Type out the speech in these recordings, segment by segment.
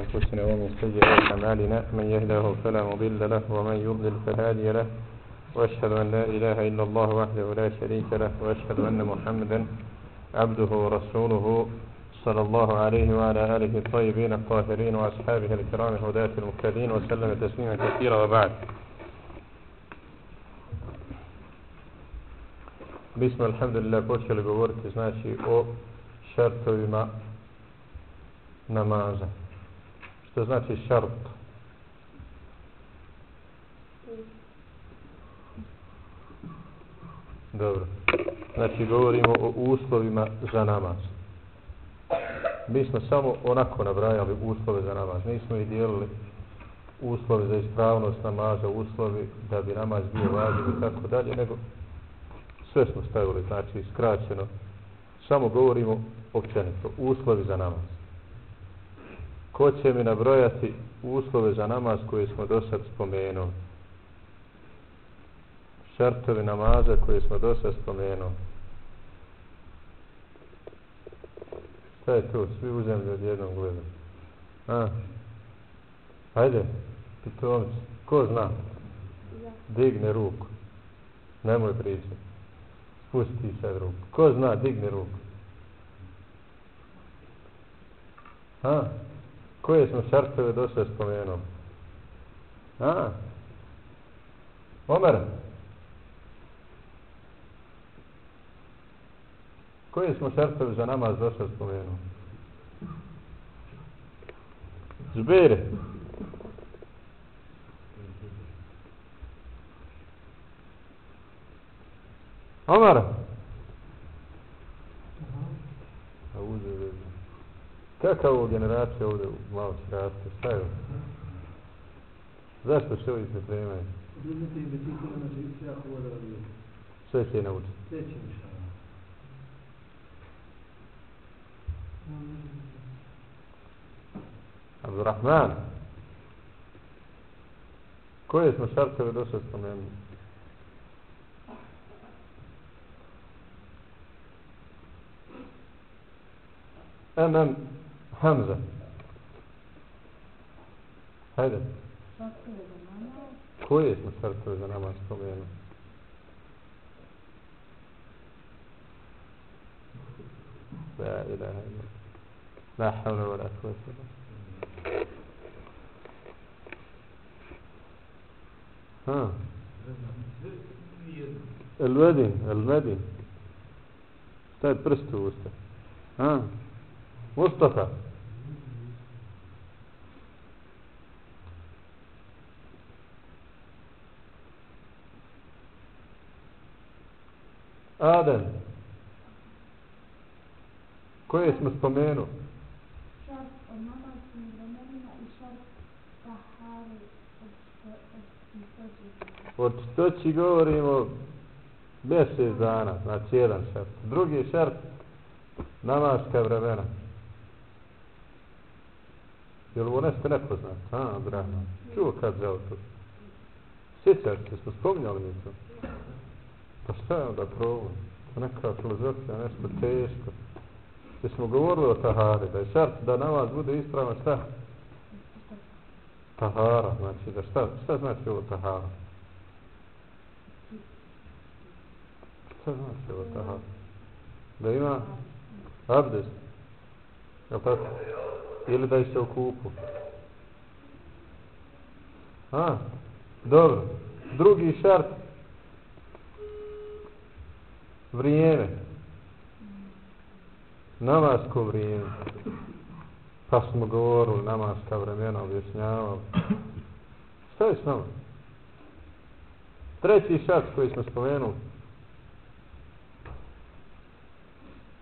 أنفسنا ومن سيئات أعمالنا من يهده فلا مضل له ومن يضلل فلا هادي له وأشهد أن لا إله إلا الله وحده لا شريك له وأشهد أن محمدا عبده ورسوله صلى الله عليه وعلى آله الطيبين الطاهرين وأصحابه الكرام الهداة المهتدين وسلم تسليما كثيرا وبعد Mi smo, alhamdulillah, počeli govoriti, znači, o šartovima namaza. Što znači šart? Dobro. Znači, govorimo o uslovima za namaz. Mi smo samo onako nabrajali uslove za namaz. Nismo ih dijelili uslovi za ispravnost namaza, uslovi da bi namaz bio važan i tako dalje, nego sve smo stavili, znači skraćeno. Samo govorimo općenito, uslovi za namaz. Ko će mi nabrojati uslove za namaz koje smo do sad spomenuli? Šartovi namaza koje smo do sad spomenuli. Šta je to? Svi u zemlji od jednog gleda. A? Hajde, pitomci. Ko zna? Digne ruku. Nemoj pričati. Spusti sad ruku. Ko zna? Digne ruku. Ha? Koje smo šartove do sve spomenuo? A? Omer? Koje smo šartove za namaz do sve spomenuo? Zbire. Omer? Omer? Kakav ovo generacija ovdje malo će raste? Šta je ovo? Zašto se ovi pripremaju? Sve će naučiti. Sve će inšala. Abdurrahman. Koje smo šartove do sad spomenuli? Emem همزة. هذا. كويس مسألة الجنة معصوم يعني. لا إله إلا الله. لا حول ولا قوة إلا ها. الوادي الوادي. أستاذ برستو أستاذ. ها. مصطفى. Adem. Koje smo spomenu? Od što govorimo mjesec dana, znači jedan šart. Drugi šart, namaska vremena. Jel ovo nešto nepoznat? A, bravo. Čuo kad zelo to? Sjećaš se, smo spomnjali mi to pa šta je onda problem? To neka filozofija, nešto teško. Mi smo govorili o tahari da je šart da namaz bude ispravan šta? Tahara znači da šta, šta znači ovo tahara? Šta znači ovo tahara? Da ima abdest je li tako? Ili da je se okupu? A dobro. Drugi šart vrijeme. Namasko vrijeme? Pa smo govorili namaska vremena objašnjavali. Šta je s nama? Treći šart koji smo spomenuli.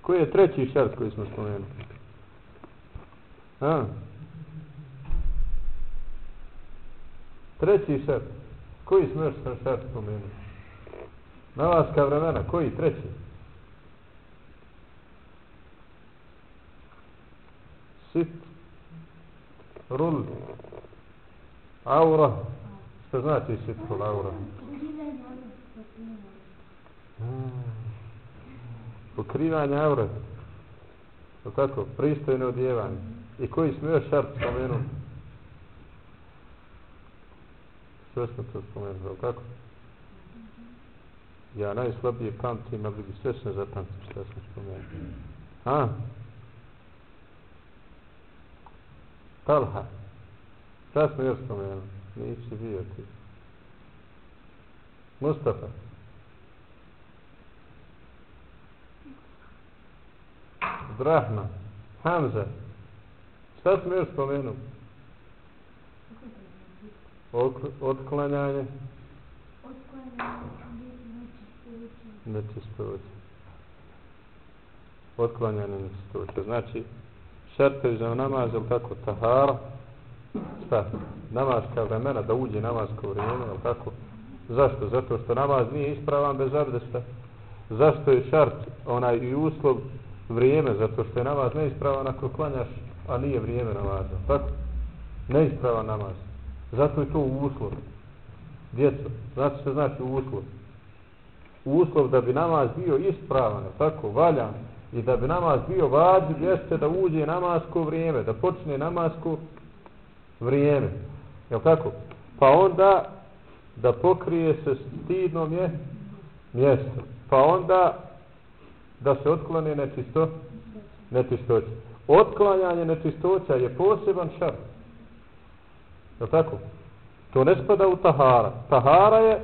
Koji je treći šart koji smo spomenuli? A? Treći šart koji smo još šart spomenuli? Namaska vremena koji treći sit, rul, aura, što znači sit, rul, aura? Pokrivanje aura. To tako, pristojno odjevanje. I koji smo još šart spomenuli? Sve smo to spomenuli, tako? Ja najslabije pamtim, ali bi sve sam zapamtim što sam spomenuo. Ha? Talha. Šta smo još spomenuli? Nisi bio ti. Mustafa. Brahma. Hamza. Šta smo još spomenuli? Otklanjanje. Nečistoće. Otklanjanje nečistoće. Znači, šartevi za namaz, je tako, tahara, šta, namaska vremena, da uđe namasko vrijeme, je tako? Zašto? Zato što namaz nije ispravan bez abdesta. Zašto je šart, onaj i uslov vrijeme, zato što je namaz neispravan ako klanjaš, a nije vrijeme namaza. Tako? Neispravan namaz. Zato je to uslov. Djeco, znači što znači uslov? Uslov da bi namaz bio ispravan, tako, valjan, i da bi namaz bio vađiv, jeste da uđe namasko vrijeme, da počne namasko vrijeme. Jel tako? Pa onda da pokrije se stidno je mjesto. Pa onda da se otklone nečisto, nečistoće. Otklanjanje nečistoća je poseban šar. Je tako? To ne spada u tahara. Tahara je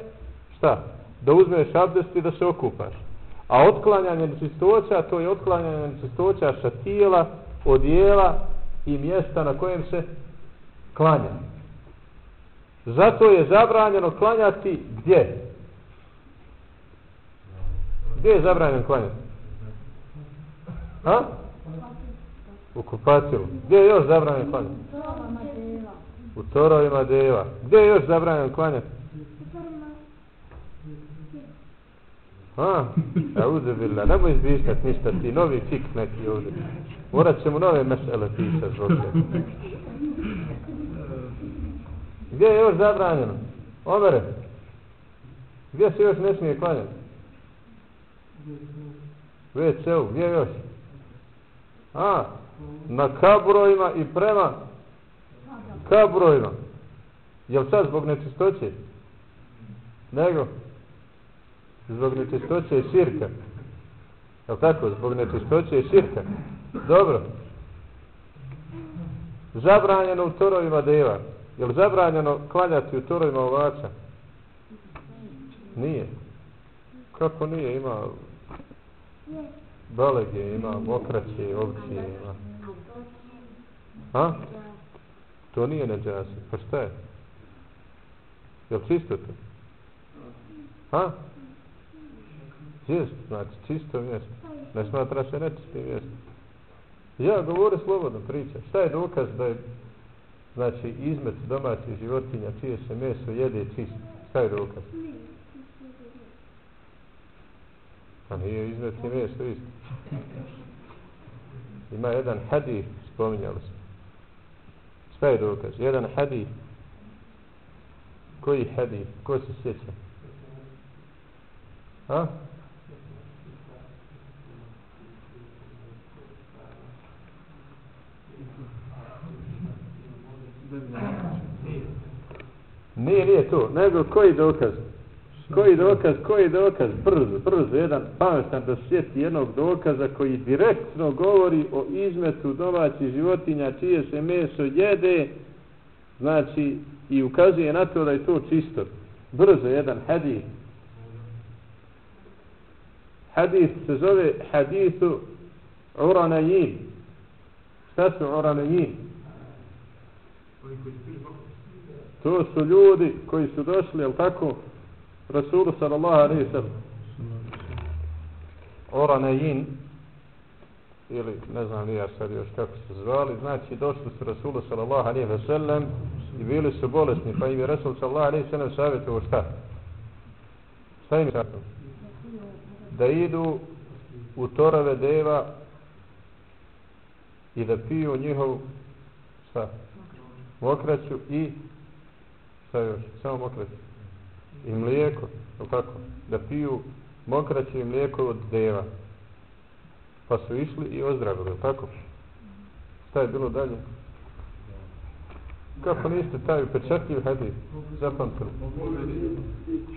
šta? Da uzmeš abdest i da se okupaš. A otklanjanje nečistoća, to je otklanjanje nečistoća sa tijela, odijela i mjesta na kojem se klanja. Zato je zabranjeno klanjati gdje? Gdje je zabranjeno klanjati? Ha? U kupatilu. Gdje je još zabranjeno klanjati? U torovima deva. Gdje je još zabranjeno klanjati? Ha? A uzebila, nemoj izbištat ništa ti, novi fik neki ovdje. Morat ćemo nove mesele pisat zbog Gdje je još zabranjeno? Omere. Gdje se još ne smije klanjati? WC-u, gdje još? A, na kabrojima i prema kabrojima. Je sad zbog nečistoće? Nego? Zbog nečistoće i širka. Je tako? Zbog nečistoće i širka. Dobro. Zabranjeno u torovima deva. Je li zabranjeno klanjati u torovima ovača? Nije. Kako nije? Ima balege, ima mokraće, ovcije, ima. A? To nije neđasi. Pa šta je? Je li čisto to? Ha? Jest, znači čisto mjesto. Ne smatra se nečisto mjesto. Ja govore slobodno priča. Šta je dokaz da je znači izmet domaćih životinja čije se meso jede čisto? Šta je dokaz? Pa nije izmet i meso isto. Ima jedan hadih, spominjali smo. Šta je dokaz? Jedan hadih. Koji hadih? Ko se sjeća? Ha? Nije, nije to, nego koji dokaz? Koji dokaz, koji dokaz? Brzo, brzo, jedan pametan da sjeti jednog dokaza koji direktno govori o izmetu domaćih životinja čije se meso jede, znači, i ukazuje na to da je to čisto. Brzo, jedan hadith. Hadith se zove hadithu uranajin. Šta su uranajin? To su ljudi koji su došli, jel tako, Rasulu sallallahu alaihi sallam. Oranein, ili ne znam ja sad još kako se zvali, znači došli su Rasulu sallallahu alaihi sallam i bili su bolesni, pa im je Rasul sallallahu alaihi sallam savjetovo šta? Šta im je Da idu u torave deva i da piju njihov šta? Mokraću i šta još? Samo mokraću i mlijeko, je tako? Da piju mokraće i mlijeko od deva. Pa su išli i ozdravili, tako? Šta je bilo dalje? Kako niste taj upečatljiv hadis zapamtili?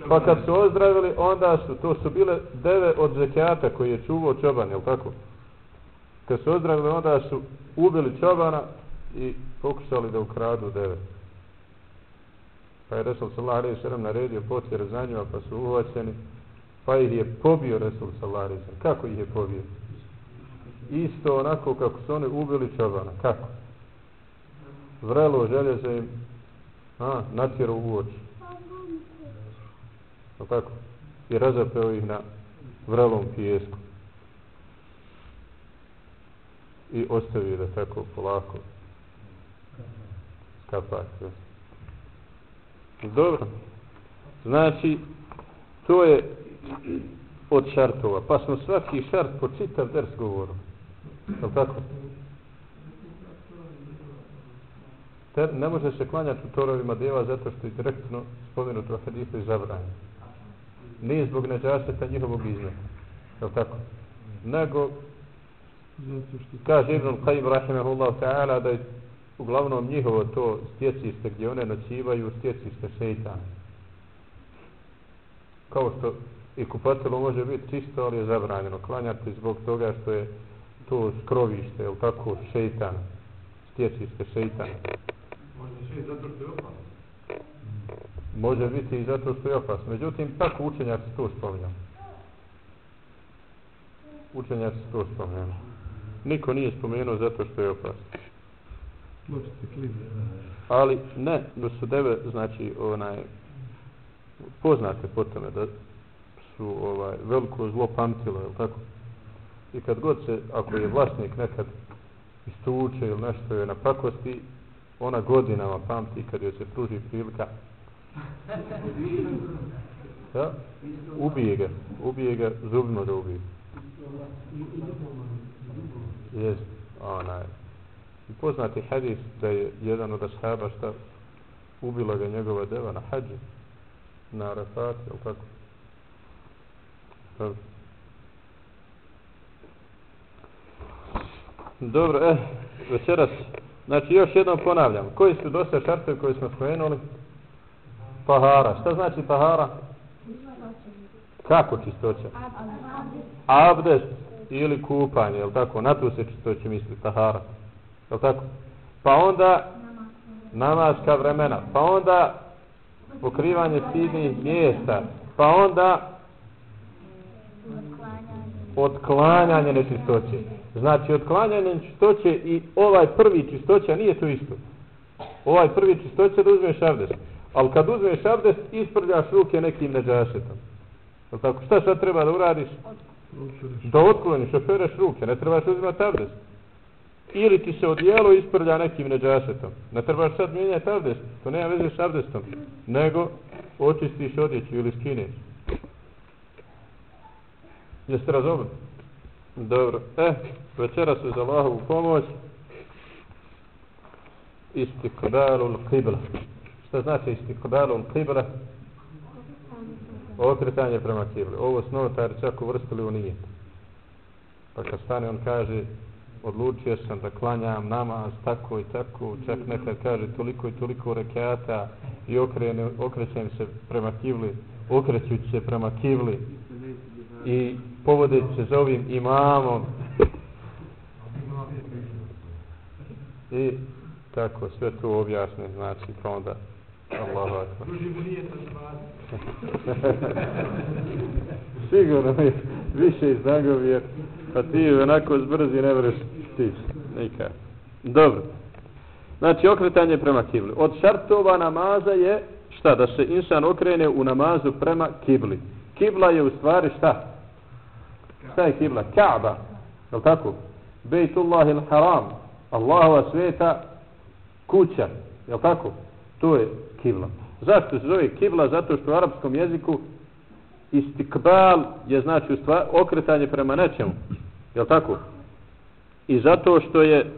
Pa kad su ozdravili, onda su, to su bile deve od zekijata koji je čuvao čoban, jel tako? Kad su ozdravili, onda su ubili čobana i pokušali da ukradu deve. Pa je Resul sallallahu alaihi sallam naredio potjer za njima, pa su uvaćeni, pa ih je pobio Resul sallallahu alaihi sallam. Kako ih je pobio? Isto onako kako su oni ubili čobana. Kako? Vrelo željezo im a, natjeru u oči. O tako? I razapeo ih na vrelom pijesku. I ostavio da tako polako kapak. Dobro. Znači, to je od šartova. Pa smo svaki šart po čitav ders govoru. Je tako? Ter, ne može se klanjati u torovima djeva zato što je direktno spomenuto u hadisu i zabranje. Nije zbog neđaseta njihovog iznaka. Je tako? Nego, kaže Ibn Qajim rahimahullahu ta'ala da je uglavnom njihovo to stjeciste gdje one nocivaju stjeciste šeitana. Kao što i kupatelo može biti čisto, ali je zabranjeno klanjati zbog toga što je to skrovište, je tako, šeitan, stjeciste šeitana. Može zato što je opasno. Može biti i zato što je opasno. Međutim, tako učenjaci to spominjamo. Učenjaci to spominjamo. Niko nije spomenuo zato što je opasno. Ali ne, da su deve, znači, onaj, poznate po tome da su ovaj, veliko zlo pamtilo, je tako? I kad god se, ako je vlasnik nekad istuče ili nešto je na pakosti, ona godinama pamti kad joj se pruži prilika ja? ubije ga ubije ga zubno da ubije jest onaj i poznati hadis da je jedan od ashaba šta ubila ga njegova deva na hađu na Arafat, ili tako dobro dobro, eh večeras Znači, još jednom ponavljam. Koji su dosta šartovi koji smo spomenuli? Pahara. Šta znači pahara? Kako čistoća? Abdest ili kupanje, jel tako? Na tu se čistoće misli, pahara. Jel tako? Pa onda namaska vremena. Pa onda pokrivanje stidnih mjesta. Pa onda otklanjanje nečistoće. Znači, otklanjanje čistoće i ovaj prvi čistoća nije to isto. Ovaj prvi čistoća da uzmeš abdest. Ali kad uzmeš abdest, isprljaš ruke nekim neđašetom. Tako, šta sad treba da uradiš? Da otkloniš, opereš ruke, ne trebaš uzimati abdest. Ili ti se odijelo isprlja nekim neđasetom. Ne trebaš sad mijenjati abdest, to nema veze s abdestom. Nego, očistiš odjeću ili skineš. Jeste razumeli? Dobro. E, večera se za Allahovu pomoć. Istikbalul qibla. Šta znači istikbalul qibla? Okretanje prema kibli. Ovo su čak uvrstili u nijet. Pa kad stane on kaže odlučio sam da klanjam namaz tako i tako, čak nekad kaže toliko i toliko rekata i okrene, okrećem se prema kibli, okrećući se prema kibli i povodeći se za ovim imamom. I tako sve to objasne znači pa onda Allah akbar. Sigurno mi više iz nagovjer pa ti onako zbrzi ne vreš ti nikad. Dobro. Znači okretanje prema kibli. Od šartova namaza je šta? Da se insan okrene u namazu prema kibli. Kibla je u stvari šta? Šta je kibla? Kaaba, je tako? Bejtullah il haram, Allahova sveta kuća, je tako? To je kibla. Zašto se zove kibla? Zato što u arapskom jeziku istikbal je znači stvar, okretanje prema nečemu. Je tako? I zato što je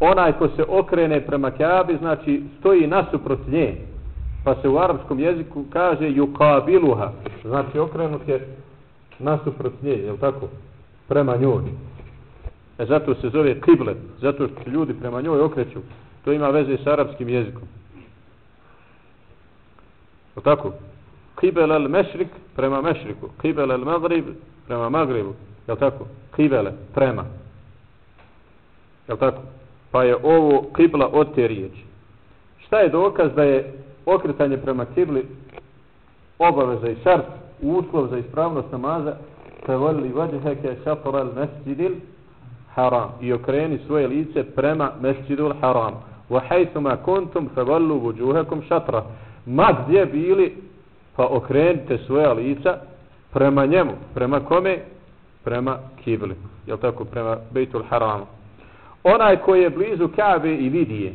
onaj ko se okrene prema Kaabi, znači stoji nasuprot nje. Pa se u arapskom jeziku kaže yukabiluha. Znači okrenut je nasuprot nje, je tako? Prema njoj. E zato se zove kiblet, zato što ljudi prema njoj okreću. To ima veze s arapskim jezikom. O tako? Kibel al mešrik prema mešriku. Kibel al magrib prema magribu. Je tako? Kibele, prema. Je tako? Pa je ovo kibla od te riječi. Šta je dokaz da je okretanje prema kibli obaveza i šart, uslov za ispravnost namaza, fe voli vađeheke šator al mesjidil haram. I okreni svoje lice prema mesjidul haram. Wa hajthuma kuntum fa volu vuđuhekom šatra. Ma gdje bili, pa okrenite svoja lica prema njemu. Prema kome? Prema kibli. Jel tako? Prema bejtul haramu. Onaj koji je blizu Kabe i vidi je,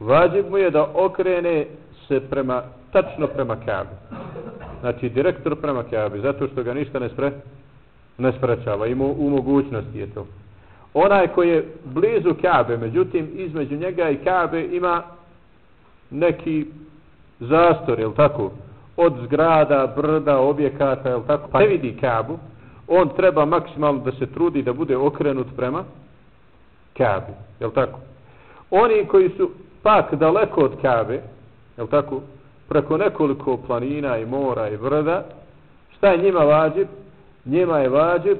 vađib mu je da okrene se prema, tačno prema Kabe. Znači, direktor prema Kabe, zato što ga ništa ne, spre, ne sprečava. Ima u mogućnosti je to. Onaj koji je blizu Kabe, međutim, između njega i Kabe ima neki zastor, jel tako? Od zgrada, brda, objekata, jel tako? Pa ne vidi Kabu, on treba maksimalno da se trudi da bude okrenut prema Kabe, jel tako? Oni koji su pak daleko od Kabe, jel tako? Preko nekoliko planina i mora i brda, šta je njima vađib? Njima je vađib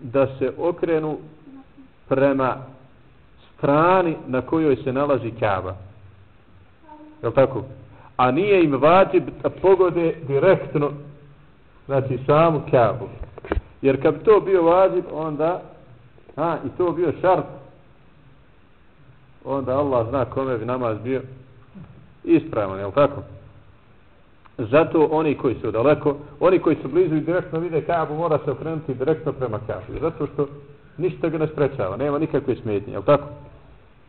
da se okrenu prema strani na kojoj se nalazi Kaaba. Jel tako? A nije im vađib da pogode direktno znači samu Kaabu. Jer kad bi to bio vađib, onda a, i to bio šart onda Allah zna kome bi namaz bio ispravan, jel tako? Zato oni koji su daleko, oni koji su blizu i direktno vide Kaabu, mora se okrenuti direktno prema Kaabu. Zato što ništa ga ne sprečava, nema nikakve smetnje, jel tako?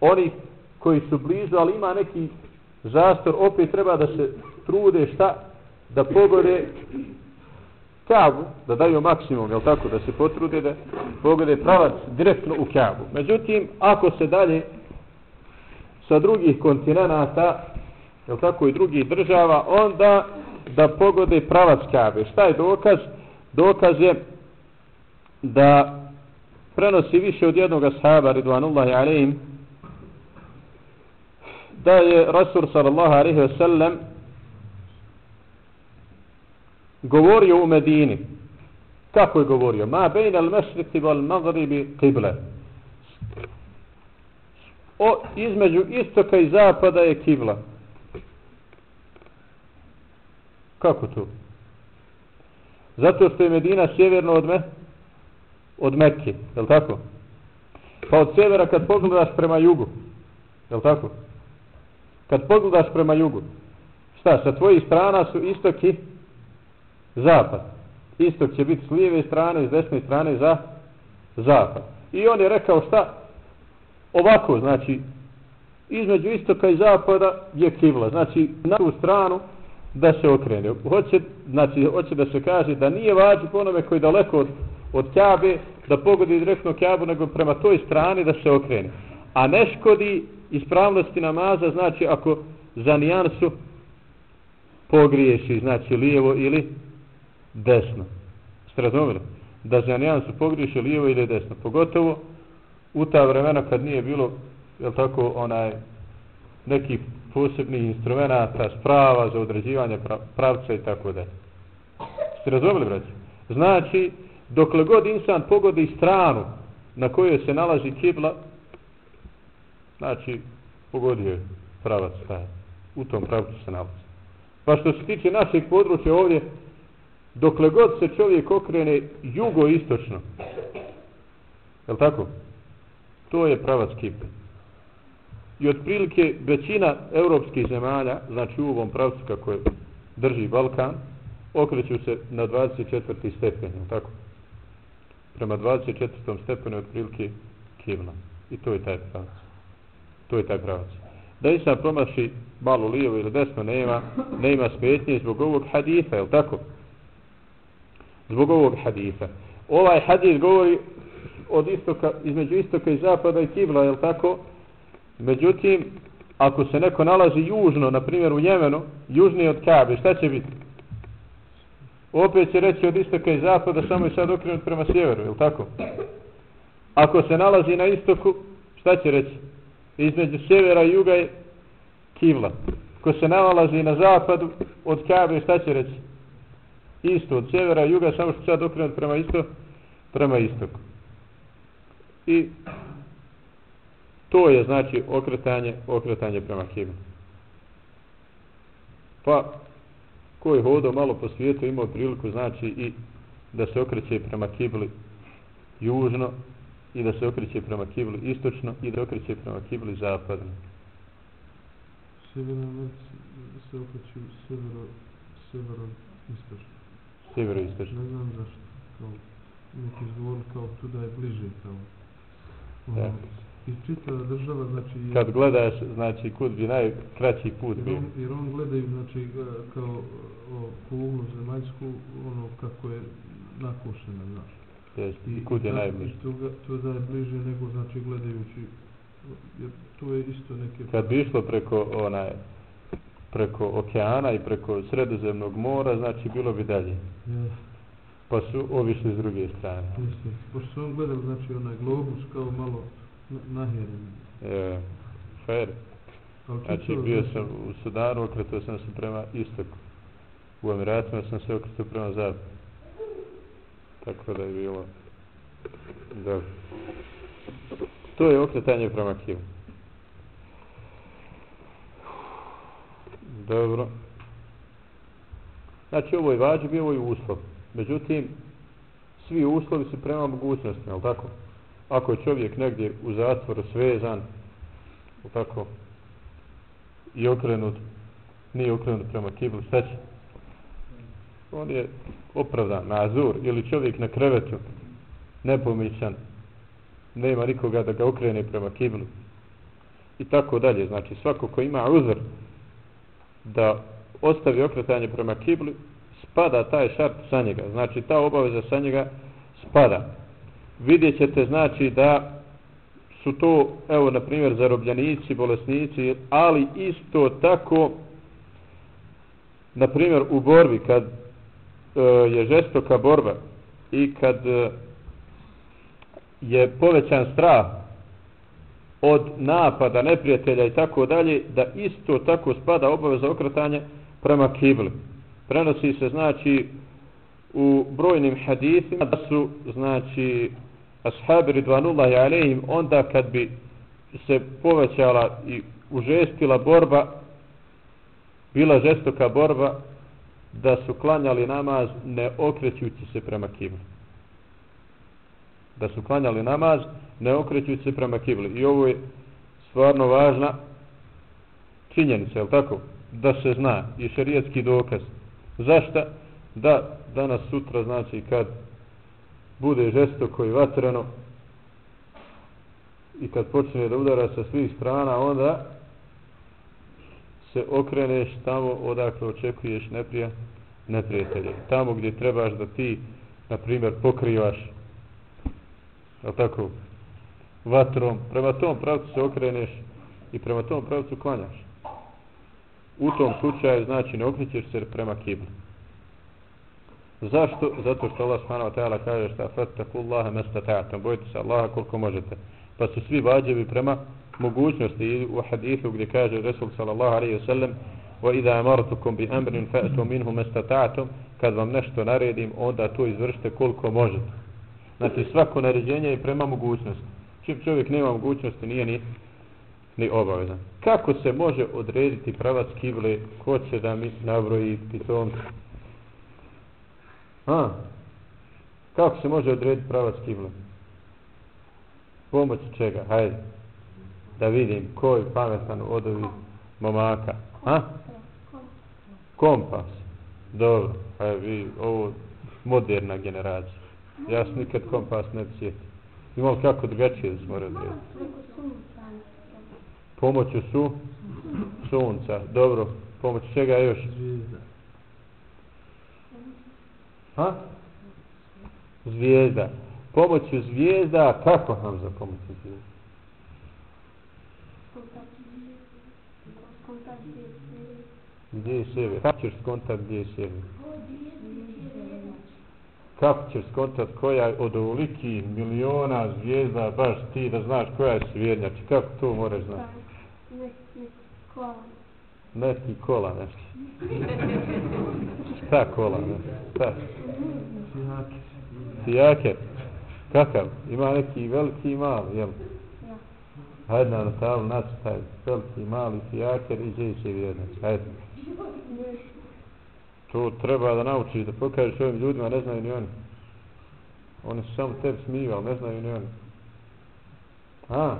Oni koji su blizu, ali ima neki zastor, opet treba da se trude šta? Da pogode Kaabu, da daju maksimum, jel tako? Da se potrude da pogode pravac direktno u Kaabu. Međutim, ako se dalje sa drugih kontinenta, jel tako i drugih država, onda da pogode pravac Kabe. Šta je dokaz? Dokaz je da prenosi više od jednog ashaba, ridvanullahi alaihim, da je Rasul sallallahu alaihi ve sellem govorio u Medini. Kako je govorio? Ma bejn al mešriki wal-magribi qibla o, između istoka i zapada je kibla. Kako to? Zato što je Medina sjeverno od, me, od Mekke, je tako? Pa od sjevera kad pogledaš prema jugu, je tako? Kad pogledaš prema jugu, šta, sa tvojih strana su istok i zapad. Istok će biti s lijeve strane, s desne strane za zapad. I on je rekao šta? ovako, znači, između istoka i zapada je kivla. Znači, na tu stranu da se okrene. Hoće, znači, hoće da se kaže da nije vađi po onome koji je daleko od, od Kjabe, da pogodi direktno Kjabu, nego prema toj strani da se okrene. A ne škodi ispravnosti namaza, znači, ako za nijansu pogriješi, znači, lijevo ili desno. Ste razumeli? Da za nijansu pogriješi lijevo ili desno. Pogotovo, u ta vremena kad nije bilo je tako onaj neki posebnih instrumenta sprava za određivanje pravca i tako da ste razumeli braći znači dokle god insan pogodi stranu na kojoj se nalazi kibla znači pogodio je pravac taj u tom pravcu se nalazi pa što se tiče našeg područja ovdje dokle god se čovjek okrene jugoistočno je li tako? To je pravac Kipre. I otprilike većina europskih zemalja, znači u ovom pravcu kako je drži Balkan, okreću se na 24. stepen, tako? Prema 24. stepenu je otprilike Kivna. I to je taj pravac. To je taj pravac. Da isam promaši malo lijevo ili desno, nema, nema smetnje zbog ovog haditha, je tako? Zbog ovog haditha. Ovaj hadis govori od istoka, između istoka i zapada i kibla, je tako? Međutim, ako se neko nalazi južno, na primjer u Jemenu, južnije od Kabe, šta će biti? Opet će reći od istoka i zapada, samo je sad okrenut prema sjeveru, je tako? Ako se nalazi na istoku, šta će reći? Između sjevera i juga je kibla. Ko se nalazi na zapadu, od Kabe, šta će reći? Isto, od sjevera i juga, samo što sad okrenut prema isto, prema istoku. I to je znači okretanje, okretanje prema kibli. Pa, ko je hodao malo po svijetu, imao priliku, znači i da se okreće prema kibli južno i da se okreće prema kibli istočno i da se okreće prema kibli zapadno. Sjeverna Amerika se okreće sjevero, sjevero istočno. Sjevero istočno. Ne znam zašto. Kao, neki zgovor kao tu da je bliže kao. Ono, I čitava država, znači... Kad gledaš, znači, kud bi najkraći put jer bio. on, jer on gledaju, znači, ga- kao o, kuglu zemaljsku, ono, kako je nakošena, znaš. Jest, I kud je najbliže. ga- tu da je bliže nego, znači, gledajući, jer tu je isto neke... Kad bi išlo preko onaj preko okeana i preko sredozemnog mora, znači bilo bi dalje. Jes, Pa su ovišli s druge strane. jeste. Pošto su on gledao, znači, onaj globus kao malo na- nahjeren. E, fair. Znači bio znači, sam u Sudanu, okretao sam se prema istoku. U Emiratima sam se okretao prema zapadu. Tako da je bilo dobro. To je okretanje prema kivu. Dobro. Znači ovo je vađib, ovo je uslov. Međutim, svi uslovi su prema mogućnostima, ali tako? Ako je čovjek negdje u zatvoru svezan, tako, i okrenut, nije okrenut prema kiblu, šta će? On je opravdan, nazur, ili čovjek na krevetu, nepomićan, nema nikoga da ga okrene prema kiblu. I tako dalje, znači svako ko ima uzr da ostavi okretanje prema kibli, spada taj šart sa njega, znači ta obaveza sa njega spada. Vidjet ćete znači da su to, evo, na primjer, zarobljenici, bolesnici, ali isto tako, na primjer, u borbi, kad E, je žestoka borba i kad e, je povećan strah od napada neprijatelja i tako dalje, da isto tako spada obaveza okretanja prema kibli. Prenosi se, znači, u brojnim hadithima da su, znači, ashabi ridvanullahi alejhim onda kad bi se povećala i užestila borba bila žestoka borba da su klanjali namaz ne okrećući se prema kibli da su klanjali namaz ne okrećući se prema kibli i ovo je stvarno važna činjenica, je li tako? da se zna i šerijetski dokaz zašta? da danas sutra znači kad bude žestoko i vatreno i kad počne da udara sa svih strana onda se okreneš tamo odakle očekuješ neprija, neprijatelje tamo gdje trebaš da ti na primjer pokrivaš je tako vatrom prema tom pravcu se okreneš i prema tom pravcu klanjaš u tom slučaju znači ne okrećeš se prema kibli Zašto? Zato što Allah subhanahu wa ta'ala kaže šta fattakullaha mastata'tum. Bojite se Allaha koliko možete. Pa su svi vađevi prema mogućnosti u hadithu gdje kaže Resul sallallahu alaihi wa sallam wa idha amartukum bi amrin fa'tu minhu mastata'tum kad vam nešto naredim onda to izvršite koliko možete. Znači svako naređenje je prema mogućnosti. Čim čovjek nema mogućnosti nije ni ni obavezan. Kako se može odrediti pravac kible? Ko će da mi nabroji pitomce? Ha? kako se može odrediti pravac kible? Pomoć čega? Hajde. Da vidim ko je pametan od ovih momaka. A? Kompas. Dobro. Hajde, vi, ovo moderna generacija. Ja sam nikad kompas ne bi sjetio. Imam kako drugačije da smo sunca. Pomoću su sunca. Dobro. Pomoć čega još? Zvijezda. Ha? Zvijezda. Pomoću zvijezda, kako nam za pomoću zvijezda? Gdje je sjever? Kako ćeš skontat gdje je sjever? kako ćeš skontat koja od ovoliki miliona zvijezda baš ti da znaš koja je svjednjač, kako to moraš znati? Neki kola. Neki kola nešto. Šta kola nešto? Šta? Sijaki. Sijake. Kakav? Ima neki veliki i mali, jel? Hajde na Natalu, naći taj veliki mali fijaker i djeće vjernac. Hajde. To treba da naučiš, da pokažeš ovim ljudima, ne znaju ni oni. Oni su samo tebi smiju, ali ne znaju ni oni. A?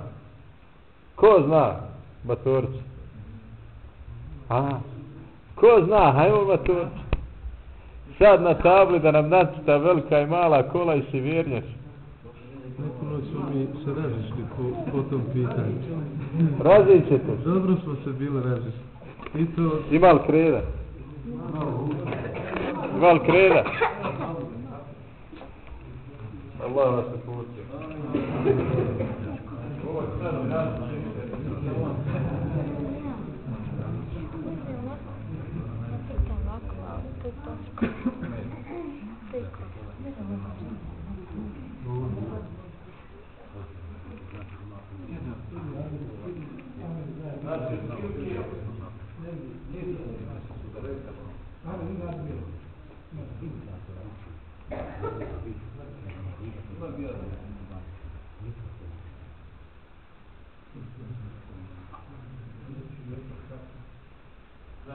Ko zna? Batorić? A? Ko zna? Hajmo Batorić. Sad na tabli da nam nacrta velika i mala kola i sivernjač. Smo mi se razišli po, po tom pitanju. Razićete. Dobro smo se bili razišli. I to... Ima li kreda? Ima li kreda? Allah vas se pustio.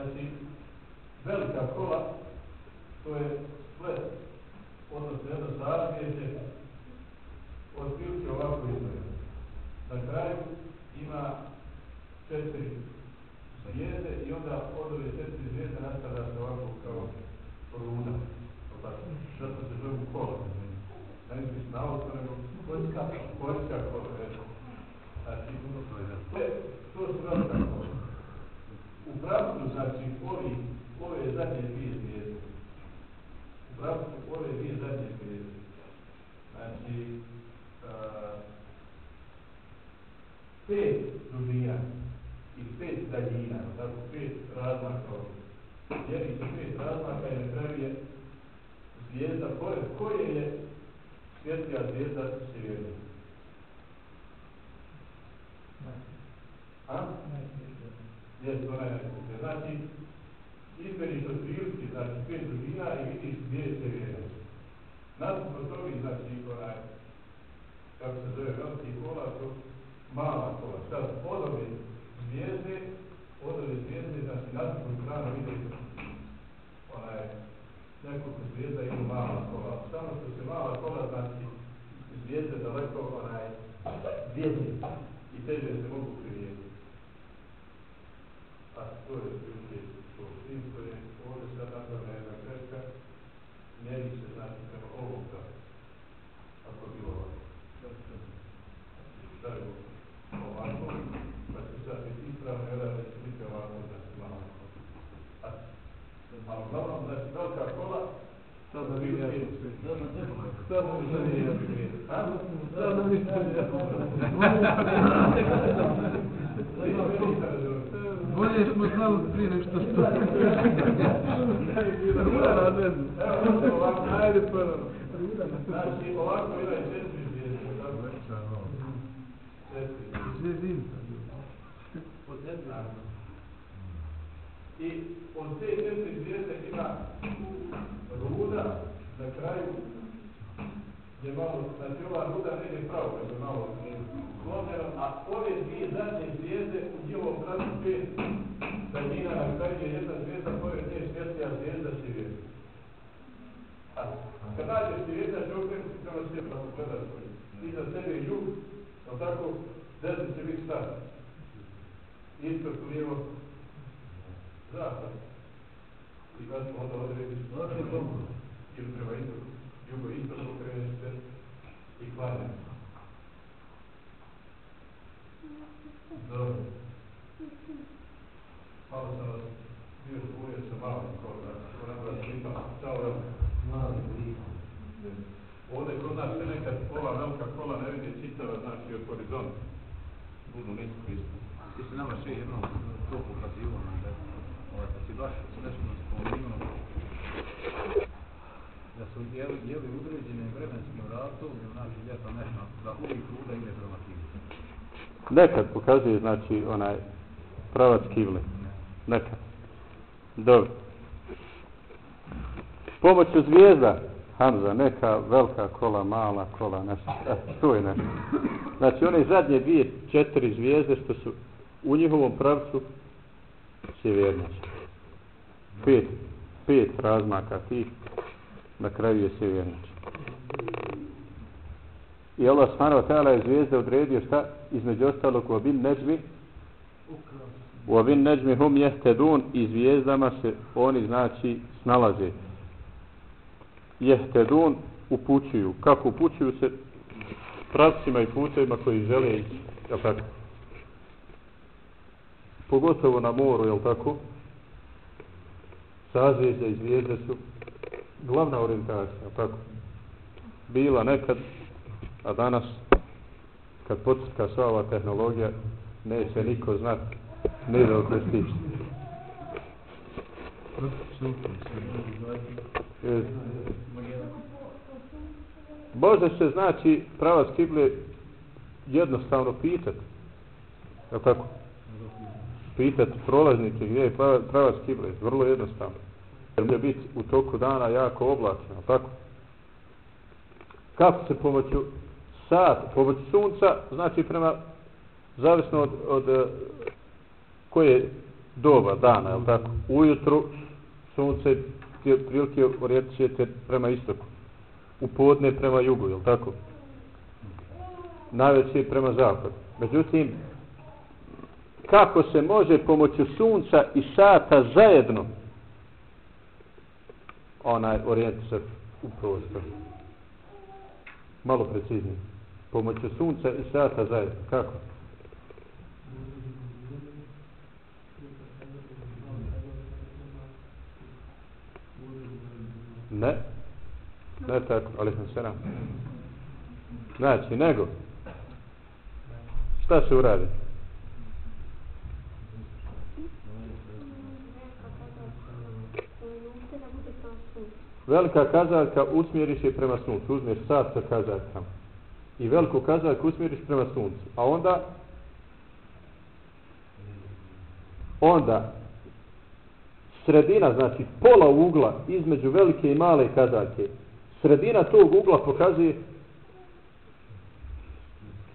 Znači, velika kola, to je sve, odnosno jedno zažvijeće, od prilike ovako izgleda. Na kraju ima četiri zvijezde i onda od ove četiri zvijezde nastavlja se ovako kao runa. Zato se zovu kola. Ne misliš na auto, nego poljska, poljska kola. Znači, to je, to su velika kola. U pravcu, znači, ovi, ove zadnje dvije zvijezde, u pravcu ove dvije zadnje zvijezde, znači, a, pet dužina i pet daljina, tako pet razmaka ovdje. Dijeli se pet razmaka je na zvijezda pored koje je svjetlija zvijezda sjeverna. A? Jeste, ona je najsvjetija. Znači, izmeriš od prilike, znači pet dužina nije se gdje je sjeverna. Nasuprot toga, znači, onaj, kako se zove, veliki kola, to mala kola. Sad, odove zvijezde, odove zvijezde, znači, nasuprot strano vidiš onaj, nekoliko zvijezda ima mala kola. Samo što se mala kola, znači, zvijezde daleko, onaj, zvijezde i teže se mogu primijeniti. A to je prilike to svim koje je ovdje sad napravljena mjeri se, znači, prema ovom. Ako je ovako. Znači, šta je ovako, pa će sad biti ispravno, jer da će biti ovako, znači, malo. A, ali uglavnom, znači, velika kola, Sad da vidim. Sad da vidim ja to sve. A? Sad da vidim to Bolje smo znali prije nek što što. Rura ne znam. Ajde prvo. Znači, ovako ima i četiri zvijezde. Četiri. Zvijezinka. I od te četiri zvijezde ima ruda na kraju je malo, znači ova ruda ide pravo, nego je malo sklonjeno, a ove dvije zadnje zvijezde u njihovom pravcu pet daljina na kraju je jedna zvijezda pored nje svjetlija zvijezda sjeverna. A kad nađeš sjeverna će okrenuti prema sjevernu, ako gledaš koji. Iza sebe je jug, ali tako, desno će biti šta? Istok, lijevo, zapad. I kad smo onda odrediš, ili prema istoku, jugo istok okreneš i klanjate. Dobro. Malo sam vas bio zbunio sa malim koga, što nam vas ipak, čao vam. Ovdje kod nas se nekad kola, velika kola ne vidi čitava, znači od horizonta. Budu nisko isto. Ti se nama sve jednom to pokazivo nam da ovaj, pa si baš nešto nas spomenuo da su jeli, jeli udređene vremenskim razdobljem, znači ljeto nešto, da uvijek ruda ide prema kibli. Nekad pokazuje, znači, onaj pravac kibli. Nekad. Dobro. Pomoću zvijezda, Hamza, neka velika kola, mala kola, nešto. eh, tu je nešto. Znači, one zadnje dvije, četiri zvijezde što su u njihovom pravcu sjevernjače. Pet, pet razmaka tih, na kraju je sjevernjače. I Allah subhanahu wa ta'ala je zvijezde odredio šta? Između ostalog u abin neđmi u abin neđmi hum jehtedun i zvijezdama se oni znači snalaze. Jehtedun upućuju. Kako upućuju se pravcima i putevima koji žele ići. Jel tako? Pogotovo na moru, jel tako? Sazvijezde i zvijezde su glavna orijentacija, tako? Bila nekad, a danas, kad pocrka sva ova tehnologija, neće niko znat ne da okrestiš. Može e, se znači prava skible jednostavno pitat. Je tako? Pitat prolaznike gdje pa, je prava kible. Vrlo jednostavno. Jer će biti u toku dana jako oblačno. Tako? Kako se pomoću sat, pomoću sunca, znači prema, zavisno od, od eh, koje doba dana, je tako? Ujutru sunce prilike orijentit prema istoku u podne prema jugu, je tako? Najveće prema zapadu. Međutim, kako se može pomoću sunca i sata zajedno onaj orijentisat u prostor? Malo preciznije. Pomoću sunca i sata zajedno. Kako? Ne. Ne tako, ali sam se nam. Znači, nego. Šta se uradi? Velika kazaljka usmjeriš je prema suncu. Uzmeš sat sa kazaljkama. I veliku kazaljku usmjeriš prema suncu. A onda onda sredina, znači pola ugla između velike i male kazaljke sredina tog ugla pokazuje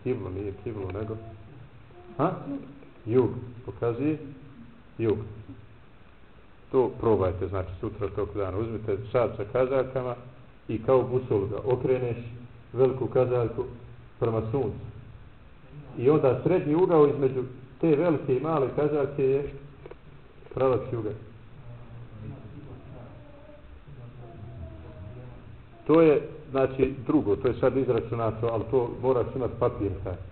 kiblo, nije kiblo, nego ha? jug, pokazuje jug to probajte, znači sutra tog dana. Uzmite sad sa kazaljkama i kao busol ga okreneš veliku kazaljku prema suncu. I onda srednji ugao između te velike i male kazaljke je pravac juga. To je, znači, drugo, to je sad izračunato, ali to moraš imati papir taj.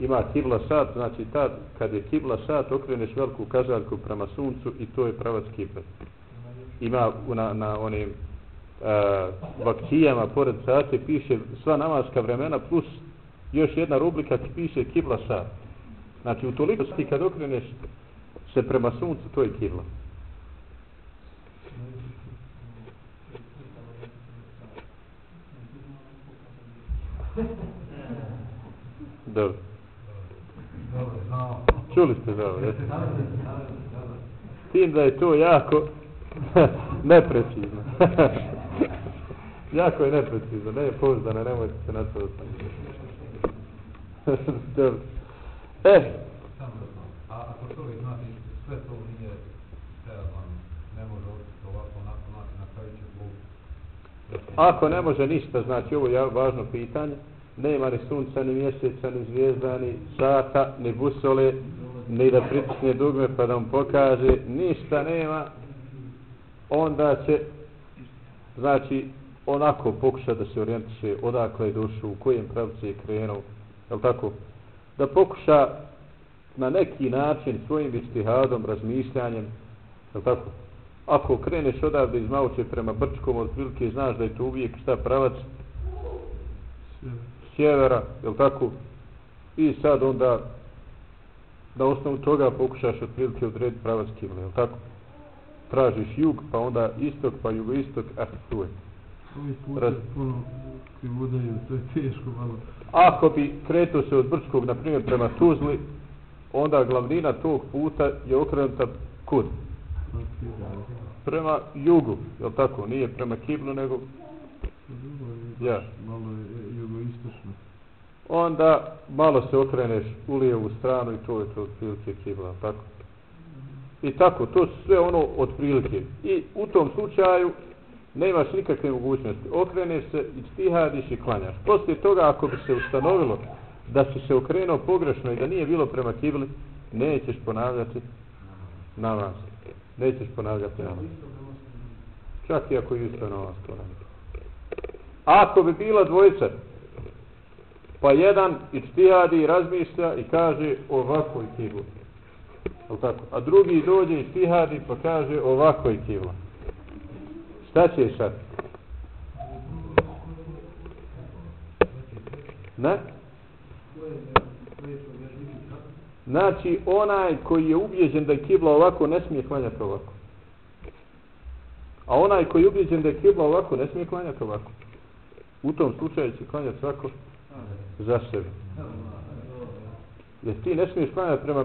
Ima kibla šat, znači tad, kad je kibla šat okreneš veliku kazaljku prema suncu i to je pravac kibla. Ima na, na onim e, uh, vakijama pored sate, piše sva namaska vremena, plus još jedna rubrika ti piše kibla šat. Znači, u toliko ti kad okreneš se prema suncu, to je kibla. Dobro. Čuli ste da ovo, jeste? Tim da je to jako neprecizno. jako je neprecizno, ne je pouzdano, nemojte se na to osnoviti. Dobro. E. A ako to znači sve to nije ne može ovako onako napravit će Bog Ako ne može ništa, znači ovo je važno pitanje, nema ni sunca, ni mjeseca, ni zvijezda, ni sata, ni busole, ni da pritisne dugme pa da mu pokaže, ništa nema, onda će, znači, onako pokuša da se orijentiše odakle je došao, u kojem pravcu je krenuo, je tako? Da pokuša na neki način svojim istihadom, razmišljanjem, je tako? ako kreneš odavde iz Mauče prema Brčkom, od prilike znaš da je to uvijek šta pravac sjevera, je tako? I sad onda na osnovu toga pokušaš od prilike pravac kibla, je tako? Tražiš jug, pa onda istok, pa jugoistok, a tu je. Ovi puta Raz- puno krivudaju, to je teško malo. Ako bi kretao se od Brčkog, na primjer, prema Tuzli, onda glavnina tog puta je okrenuta kud? Prema jugu, je tako? Nije prema Kiblu, nego. Ja. Malo je istočno. onda malo se okreneš u lijevu stranu i to je to otprilike Kibla, tako? I tako, to su sve ono otprilike. I u tom slučaju nemaš nikakve mogućnosti. Okreneš se i stihadiš i klanjaš. Poslije toga, ako bi se ustanovilo da si se okrenuo pogrešno i da nije bilo prema kibli, nećeš ponavljati namaz. Nećeš ponavljati namaz. Čak i ako je isto namaz ponavljati. Ako bi bila dvojica, pa jedan ištihadi i razmišlja i kaže ovako i kibla. Tako? A drugi dođe i pa kaže ovako i kibla. Šta će sad? Ne? Znači, onaj koji je ubjeđen da je kibla ovako, ne smije klanjati ovako. A onaj koji je ubjeđen da je kibla ovako, ne smije klanjati ovako. U tom slučaju će klanjati svako za sebe. Jer ti ne smiješ klanjati prema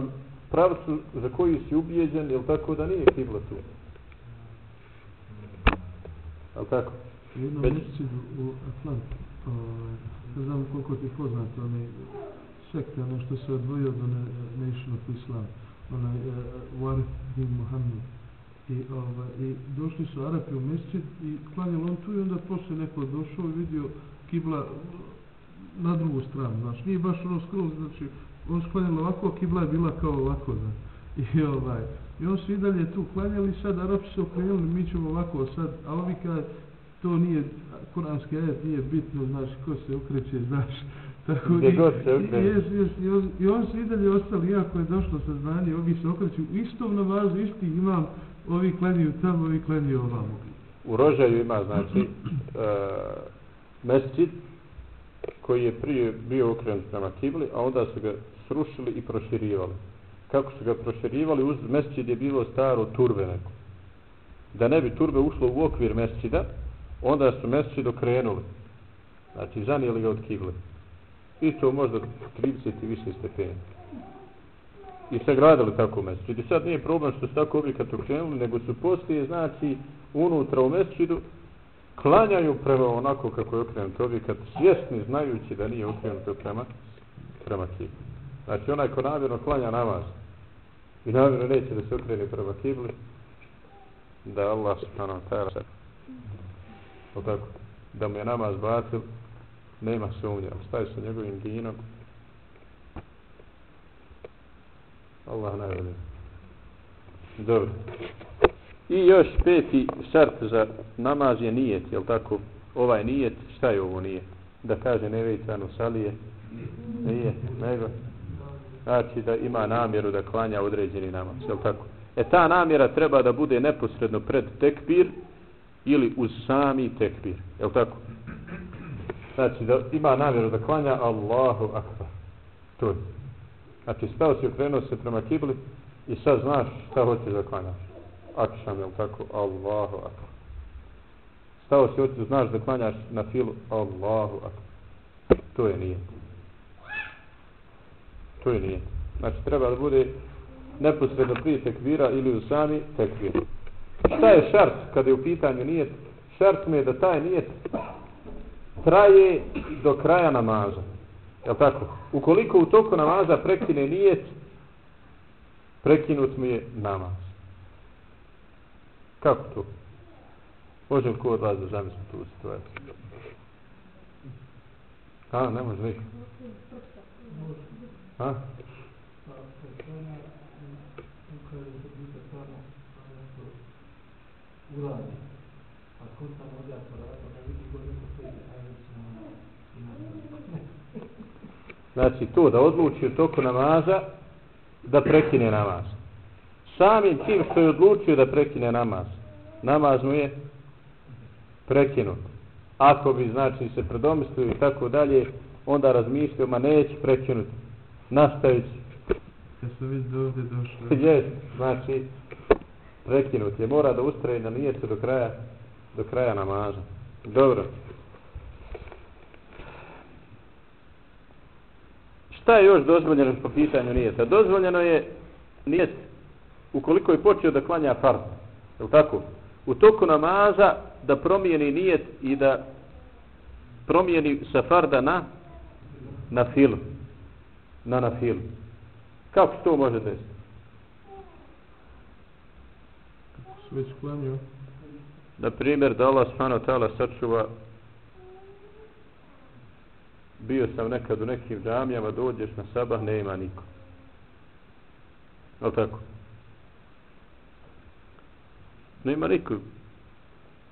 pravcu za koji si ubijeđen, jel tako da nije kibla tu. Jel tako? U jednom Već- mjesecu u Atlanti, ovaj, ne znam koliko ti je poznato, onaj sekta, ono što se odvojio od one eh, Nation of Islam, onaj uh, Warith bin Muhammed. I, ovaj, I došli su Arapi u mjesec i klanjali on tu i onda poslije neko došao i vidio kibla na drugu stranu, znaš, nije baš ono skroz, znači, on su klanjali ovako, a kibla je bila kao ovako, znaš. I ovaj, i on su i dalje tu klanjali, sad Arapi su okrenuli, mi ćemo ovako sad, a ovi kaže, to nije, kuranski ajet nije bitno, znaš, ko se okreće, znaš. Tako i- se i- jes, jes, i, on, I on su i dalje ostali, iako je došlo saznanje, ovi se okreću u istom namazu, isti imam, ovi klanjaju tamo, ovi klanjaju ovamo. U Rožaju ima, znači, uh, mesčid koji je prije bio okrenut prema kibli, a onda su ga srušili i proširivali. Kako su ga proširivali, uz mesčid je bilo staro turbe neko. Da ne bi turbe ušlo u okvir mesčida, onda su mesčid okrenuli. Znači, zanijeli ga od kible. I to možda 30 i više stepeni. I sagradili tako mesčid. I sad nije problem što su tako objekat okrenuli, nego su poslije, znači, unutra u mesčidu klanjaju prema onako kako je okrenut objekat, svjesni znajući da nije okrenut prema, prema kibli. Znači onaj ko namjerno klanja namaz i namjerno neće da se okrene prema kibli, da Allah subhanahu wa ta'ala o tako, da mu je namaz batil, nema sumnje, ali staje sa njegovim dinom, Allah najbolje. Dobro. I još peti šart za namaz je nijet, jel tako? Ovaj nijet, šta je ovo nijet? Da kaže nevejcanu salije? Nije, nego. Znači da ima namjeru da klanja određeni namaz, jel tako? E ta namjera treba da bude neposredno pred tekbir ili uz sami tekbir, jel tako? Znači da ima namjeru da klanja Allahu akbar. To je. Znači stao si okrenuo se prema kibli i sad znaš šta hoćeš da klanjaš. Akšam, jel tako? Allahu akbar. Stao si hoćeš, znaš da klanjaš na filu Allahu akbar. To je nije. To je nije. Znači treba da bude neposredno prije tekvira ili u sami tekvir. Šta je šart kada je u pitanju nijet? Šart mi je da taj nijet traje do kraja namaza. Je tako? Ukoliko u toku namaza prekine nijet, prekinut mi je namaz. Kako to? Može li ko od vas da zamisli tu situaciju? A, ne može niko. A? uradi. A ko sam odja aparata, da vidi ko neko stoji, ajde se Znači to da odluči u toku namaza da prekine namaz. Samim tim što je odlučio da prekine namaz, namaz mu je prekinut. Ako bi znači se predomislio i tako dalje, onda razmišljao, ma neće prekinuti. Nastavit ću. Ja sam već do ovdje došao. Jest, znači prekinut je. Mora da ustraje na nijetu do kraja, do kraja namaza. Dobro. Šta je još dozvoljeno po pitanju nijeta? Dozvoljeno je nijet ukoliko je počeo da klanja fard. Je tako? U toku namaza da promijeni nijet i da promijeni sa farda na na film. Na na film. Kako se to može desiti? već klanio. Na primjer, da Allah subhanahu wa ta'ala sačuva bio sam nekad u nekim džamijama, dođeš na sabah, nema niko. Je tako? Nema niko.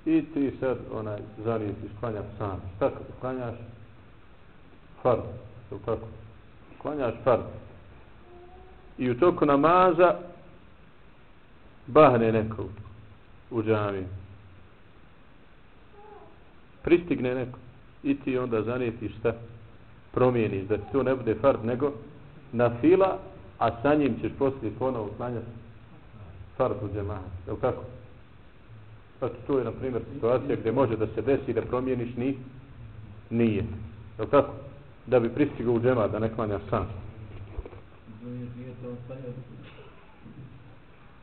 I ti sad, onaj, zanijeti, sklanjaš sam. Šta sklanjaš klanjaš? Fard. Je tako? Sklanjaš fard. I u toku namaza bahne neko u džamiju. Pristigne neko. I ti onda zanijetiš šta? Promijeniš da to ne bude fard nego na fila, a sa njim ćeš poslije ponovo klanjati fard u džemanu. Je tako? Pa znači, to je, na primjer, situacija gdje može da se desi da promijeniš ni nije. Jel tako? Da bi pristigao u džema da ne klanjaš sam.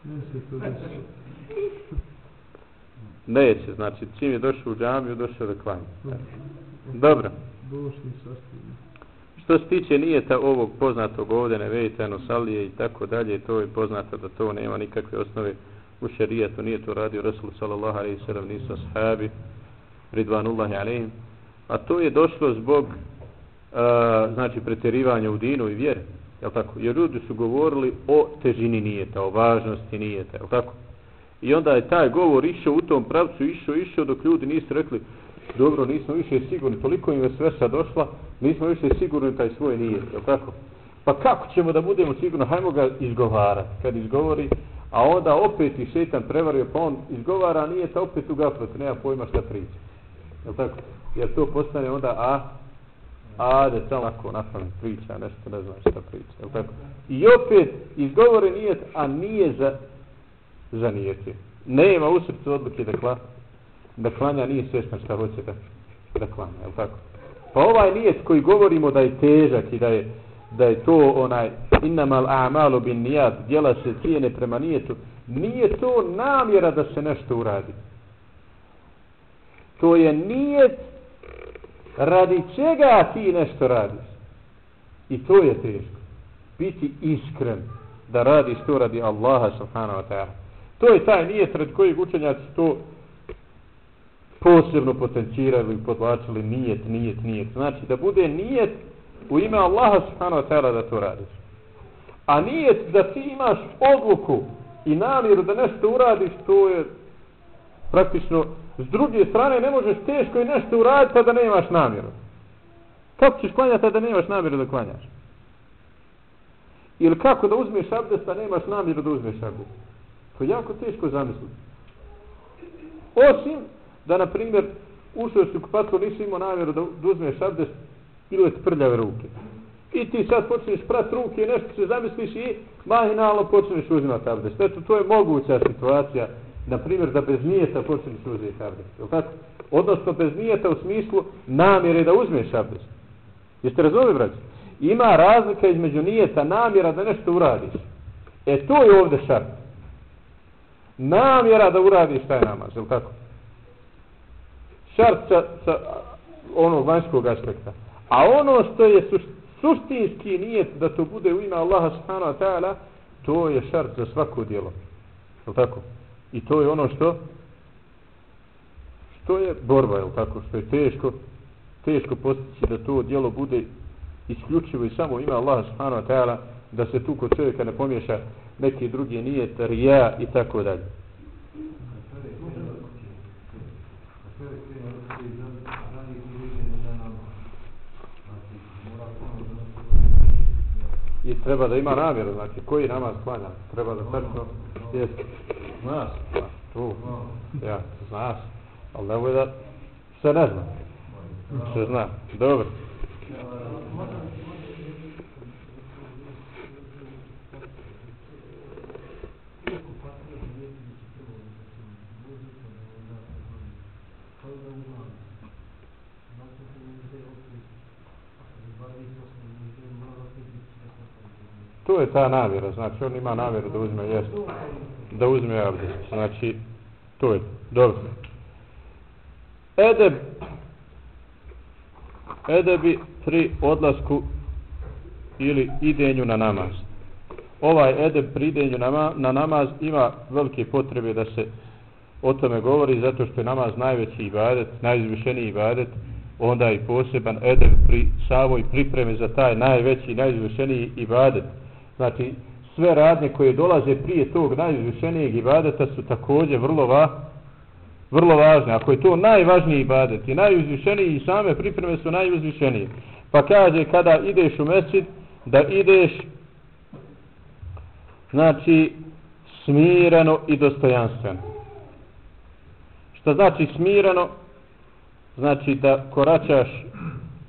Ne se to desi. Neće, znači, čim je došao u džamiju, došao da klanja. Dobro. Što se tiče nijeta ovog poznatog ovdje, ne vedite, nosalije i tako dalje, to je poznato da to nema nikakve osnove u šerijetu, nije to radio Rasul sallallahu alaihi sallam, nisu ashabi, ridvanullahi alaihim, a to je došlo zbog a, znači pretjerivanja u dinu i vjeri, je tako? Jer ljudi su govorili o težini nijeta, o važnosti nijeta, je tako? I onda je taj govor išao u tom pravcu, išao, išao, dok ljudi nisu rekli, dobro, nismo više sigurni, toliko im je svesa došla, nismo više sigurni taj svoj nije, je tako? Pa kako ćemo da budemo sigurni, hajmo ga izgovarati, kad izgovori, a onda opet i šetan prevario, pa on izgovara, nije to opet u gafletu, nema pojma šta priča, Jel tako? Jer to postane onda, a, a, da samo lako napravim priča, nešto ne znam šta priča, Jel tako? I opet izgovore nijet, a nije za, za nijeti. Nema u srcu odluke da kla, da klanja, nije svjesna šta hoće da, da klanja, Jel tako? Pa ovaj nijet koji govorimo da je težak i da je, da je to onaj innamal a'malu bin nijat, djela se cijene prema nijetu, nije to namjera da se nešto uradi. To je nijet radi čega ti nešto radiš. I to je teško. Biti iskren da radiš to radi Allaha subhanahu wa ta'ala. To je taj nijet radi kojeg učenjaci to posebno potencirali i podlačili nijet, nijet, nijet. Znači da bude nijet u ime Allaha subhanahu wa ta'ala da to radiš. A nije da ti imaš odluku i namjeru da nešto uradiš, to je praktično s druge strane ne možeš teško i nešto uraditi a da ne imaš namjeru. Kako ćeš klanjati a da nemaš namjeru da klanjaš? Ili kako da uzmeš abdest a nemaš namjeru da uzmeš abdest? To je jako teško zamisliti. Osim da, na primjer, ušao si u kupatilo, nisi imao namjeru da uzmeš abdest ili prljave ruke. I ti sad počneš prat ruke nešto se zamisliš i mahinalno počneš uzimati abdest. Eto, to je moguća situacija, na primjer, da bez nijeta počneš uzeti abdest. Je tako? Odnosno, bez nijeta u smislu namjere da uzmeš abdest. Jeste razumili, braći? Ima razlika između nijeta namjera da nešto uradiš. E, to je ovdje šart. Namjera da uradiš taj namaz, je tako? Šart sa, sa onog vanjskog aspekta. A ono što je suštinski nijet da to bude u ime Allaha subhanahu wa ta'ala, to je šart za svako djelo. Je tako? I to je ono što što je borba, je tako? Što je teško teško postići da to djelo bude isključivo i samo ima Allaha subhanahu wa ta'ala da se tu kod čovjeka ne pomješa neki drugi nijet, rija i tako dalje. I treba da ima namjeru, znači koji namaz klanja, treba da tačno jest. Znaš, tu, ja, znaš, ali ne bude da se ne zna. Se zna, dobro. To je ta namjera, znači on ima namjeru da uzme jest, da uzme abdest. Znači, to je. Dobro. Edeb, edebi pri odlasku ili idenju na namaz. Ovaj edeb pri idenju na, na namaz ima velike potrebe da se o tome govori zato što je namaz najveći ibadet, najizvišeniji ibadet, onda i poseban edeb pri savoj pripreme za taj najveći, najizvišeniji ibadet. Znači, sve radnje koje dolaze prije tog najizvišenijeg ibadeta su također vrlo, va, vrlo važne. Ako je to najvažniji ibadet i najizvišeniji i same pripreme su najizvišenije. Pa kaže kada ideš u mesjid, da ideš znači smireno i dostojanstveno. Što znači smireno? Znači da koračaš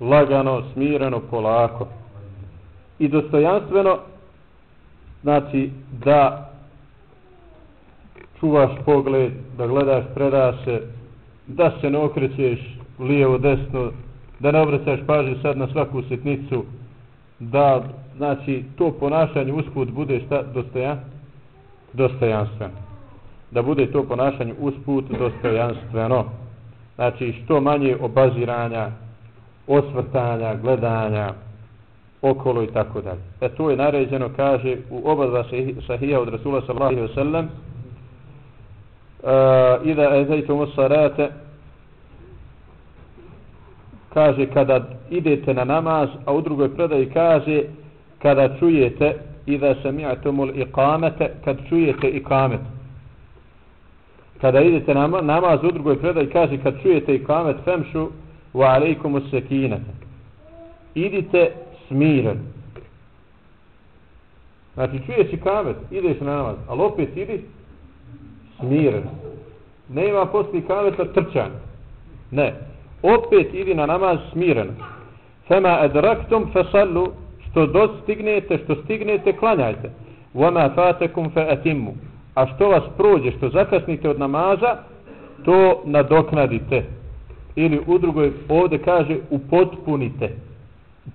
lagano, smireno, polako. I dostojanstveno znači da čuvaš pogled, da gledaš predaše, da se ne okrećeš lijevo, desno, da ne obraćaš pažnju sad na svaku sitnicu, da znači to ponašanje usput bude šta dostojan dostojanstveno da bude to ponašanje usput dostojanstveno. Znači što manje obaziranja osvrtanja, gledanja okolo i tako dalje. E to je naređeno, kaže, u oba dva sahija od Rasula sallallahu alaihi wa sallam uh, Ida ezajtum usarate kaže kada idete na namaz, a u drugoj predaji kaže kada čujete Ida sami'atumul iqamete, kad čujete ikamet. Kada idete na namaz, u drugoj predaji kaže kad čujete ikamet, femšu wa alejkumu sekinete. Idite smiren. Znači čuješ iqamet, ideš na namaz, ali opet idi smiren. Ne ima posli kameta trčan. Ne opet idi na namaz smiren. Fema edraktum fesallu, što dostignete, što stignete, klanjajte. Vama fatekum fe atimu. A što vas prođe, što zakasnite od namaza, to nadoknadite. Ili u drugoj ovde kaže upotpunite.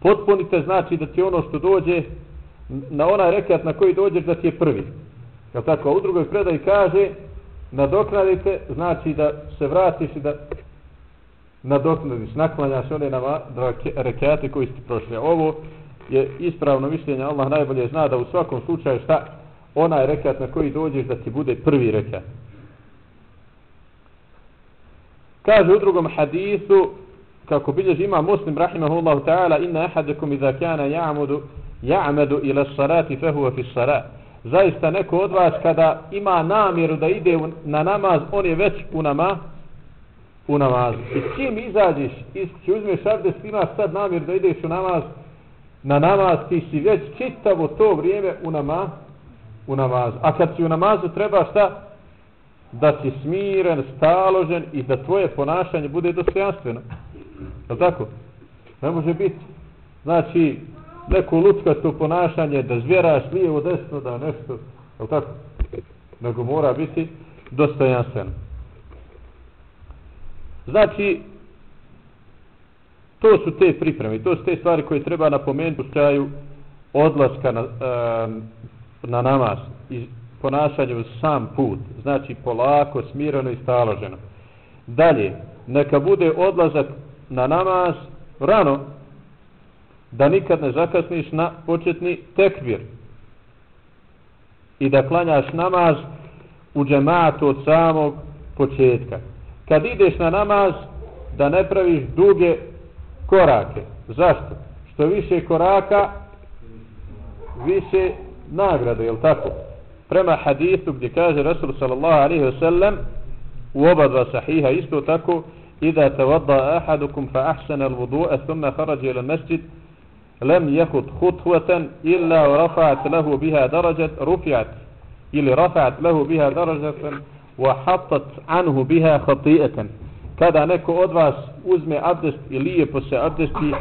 Potpunite znači da ti ono što dođe na onaj rekat na koji dođeš da ti je prvi. Jel tako? A u drugoj predaji kaže nadoknadite znači da se vratiš i da nadoknadiš, naklanjaš one na rekiate koji ste prošli. Ovo je ispravno mišljenje, Allah najbolje zna da u svakom slučaju šta onaj rekat na koji dođeš da ti bude prvi rekat. Kaže u drugom hadisu, kako bilježi ima muslim rahimahullahu ta'ala, inna ahadakum idha kana ja'mudu ja'madu ila salati fehuva fi salat. Zaista neko od vas kada ima namjeru da ide na namaz, on je već u nama u namazu. I čim izađeš, ti uzmeš abdest, imaš sad namjer da ideš u namaz, na namaz ti si već čitavo to vrijeme u, nama, u namazu. A kad si u namazu treba šta? Da si smiren, staložen i da tvoje ponašanje bude dostojanstveno. Je tako? Ne može biti. Znači, neko lutkasto ponašanje, da zvjeraš lijevo, desno, da nešto, je tako? Nego mora biti dostojanstveno. Znači, to su te pripreme, to su te stvari koje treba napomenuti u slučaju odlaska na, na namaz i ponašanje u sam put. Znači, polako, smirano i staloženo. Dalje, neka bude odlazak na namaz rano, da nikad ne zakasniš na početni tekbir i da klanjaš namaz u džematu od samog početka kad ideš na namaz da ne praviš duge korake. Zašto? Što više koraka više nagrade, je tako? Prema hadithu gdje kaže Rasul sallallahu alaihi wa sallam u oba dva sahiha isto tako إذا توضأ أحدكم فأحسن الوضوء ثم خرج إلى المسجد لم يخط خطوة إلا ورفعت له بها درجة رفعت إلي رفعت له بها درجة وحطت عنه بها خطيئة kada neko od vas uzme abdest i lijepo se abdesti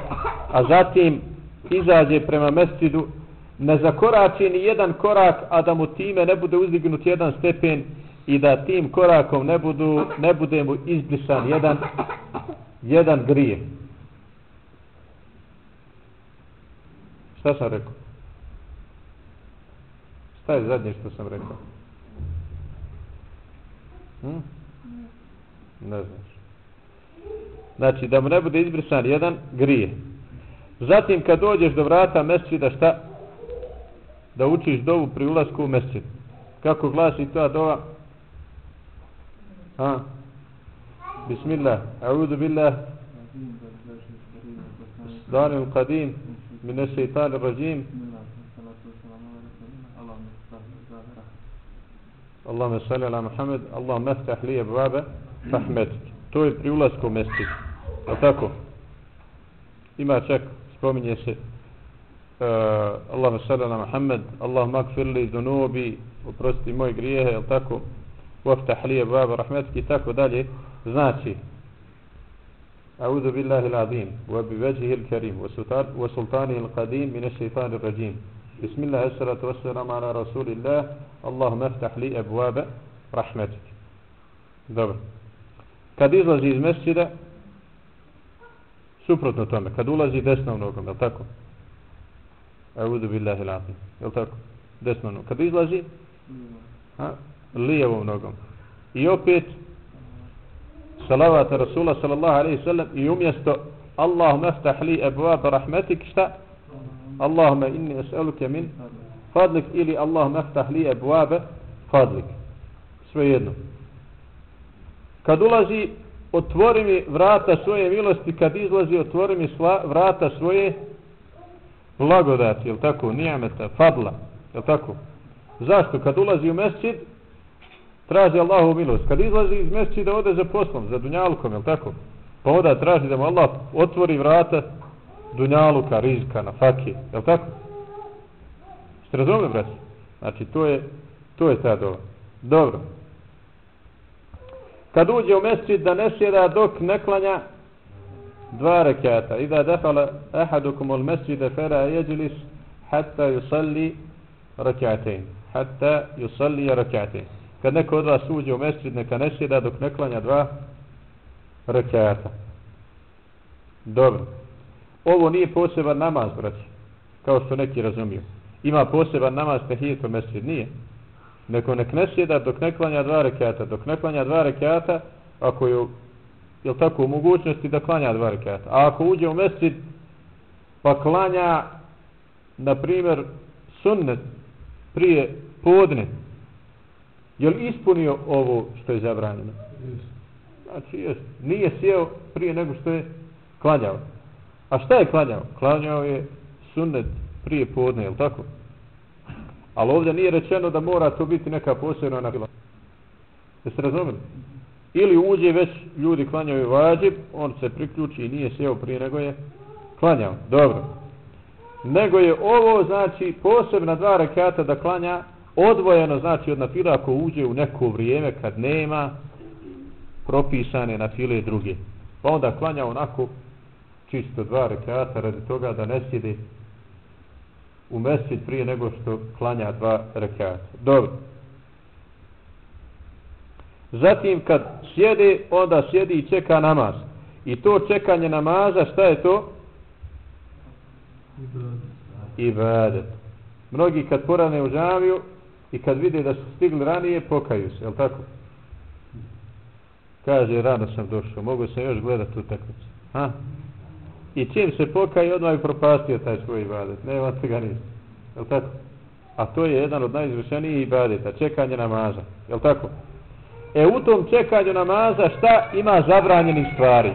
a zatim izađe prema mestidu ne zakorači ni jedan korak a da mu time ne bude uzdignut jedan stepen i da tim korakom ne, budu, ne budemo izbrisan jedan jedan grije šta sam rekao Šta je zadnje što sam rekao? Hm? Ne znaš. Znači, da mu ne bude izbrisan jedan grije. Zatim, kad dođeš do vrata mesčida, šta? Da učiš dovu pri ulasku u mesčid. Kako glasi ta dova? Ha? Bismillah. A'udhu billah. Danil qadim. Mine šeitanir rajim. Allahumma salli ala Muhammed. Allahumma aftah li abwaba rahmetik. To je pri ulasku u mesčid. Je tako? Ima čak, spominje se uh, Allahumma salli ala Muhammed. Allahumma akfir li dunubi. Oprosti moje grijehe, je tako? Waftah li abwaba rahmetik i tako dalje. Znači, أعوذ بالله العظيم وبوجهه الكريم وسلطانه القديم من الشيطان الرجيم بسم الله الصلاة والسلام على رسول الله اللهم افتح لي أبواب رحمتك Dobro. Kad izlazi iz mesčida, suprotno tome, kad ulazi desnom nogom, je li tako? Audu billahi l'atim, je li tako? Desnom nogom. Kad izlazi, ha? Lijevom nogom. I opet, salavata Rasula sallallahu alaihi sallam i umjesto Allahumma aftah li abuaba rahmetik šta? Allahumma inni es'aluke min fadlik ili Allahumma aftah li abuaba fadlik. Svejedno. Kad ulazi, otvori mi vrata svoje milosti, kad izlazi, otvori mi sva, vrata svoje blagodati, jel tako? Nijameta, fadla, jel tako? Zašto? Kad ulazi u mesčid, traži Allahu milost. Kad izlazi iz mjeseci da ode za poslom, za dunjalukom, je tako? Pa onda traži da mu Allah otvori vrata dunjaluka, rizika, na fakije, je tako? Ste razumili, braći? Znači, to je, to je ta dova. Dobro. Kad uđe u mjeseci da ne sjeda dok ne klanja dva rekata. Ida defala ahadukum ul mesjide fera jeđilis hatta yusalli rakatain. Hatta yusalli rakatain kad neko od vas uđe u mesčid, neka ne sjeda dok ne klanja dva rekata. Dobro. Ovo nije poseban namaz, braći, kao što neki razumiju. Ima poseban namaz tehijetu mesčid, nije. Neko nek ne sjeda dok ne klanja dva rekata. Dok ne klanja dva rekata, ako je, je tako, u mogućnosti da klanja dva rekata. A ako uđe u mesčid, pa klanja, na primjer, sunnet prije podne, Je li ispunio ovo što je zabranjeno? Znači, jest. Nije sjeo prije nego što je klanjao. A šta je klanjao? Klanjao je sunnet prije podne, je li tako? Ali ovdje nije rečeno da mora to biti neka posebna nabila. Jeste razumeli? Ili uđe već ljudi klanjaju vađib, on se priključi i nije sjeo prije nego je klanjao. Dobro. Nego je ovo, znači, posebna dva rekata da klanja odvojeno znači od nafila ako uđe u neko vrijeme kad nema propisane nafile druge. Pa onda klanja onako čisto dva rekata radi toga da ne sjede u mesec prije nego što klanja dva rekata. Dobro. Zatim kad sjede, onda sjedi i čeka namaz. I to čekanje namaza, šta je to? Ibadet. Mnogi kad porane u žaviju, i kad vide da su stigli ranije, pokaju se, je li tako? Kaže, rano sam došao, mogu se još gledati tu takvicu. Ha? I čim se pokaju, odmah je propastio taj svoj ibadet. Nema ga ništa. Je li tako? A to je jedan od najizvršenijih ibadeta, čekanje namaza. Je li tako? E u tom čekanju namaza šta ima zabranjenih stvari?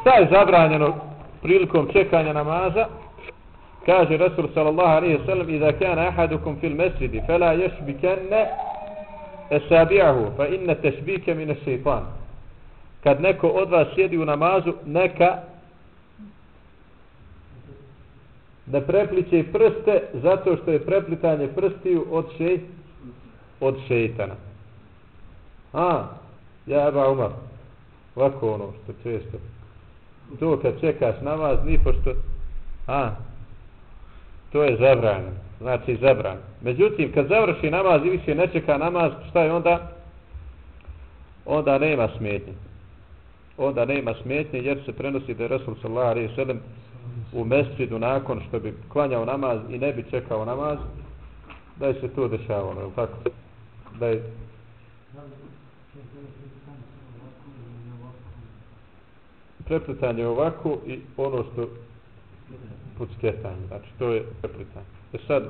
Šta je zabranjeno prilikom čekanja namaza? Kaže Rasul sallallahu alaihi wa sallam iza kana ahadukum fil mesridi fela ješbikanne esabi'ahu fa inna tešbike mine šeitan kad neko od vas sjedi u namazu neka da prepliče prste zato što je preplitanje prstiju od šej od šeitana. A ja ba umar ovako ono što često to kad čekaš namaz ni pošto a to je zabranjeno. Znači zabranjeno. Međutim, kad završi namaz i više ne čeka namaz, šta je onda? Onda nema smetnje. Onda nema smetnje jer se prenosi da je Rasul sallallahu alaihi sallam u mesčidu nakon što bi klanjao namaz i ne bi čekao namaz, da je se to dešavalo, je tako? Da je, prepletanje ovako i ono što pucketanje. znači to je preplitanje. E sad,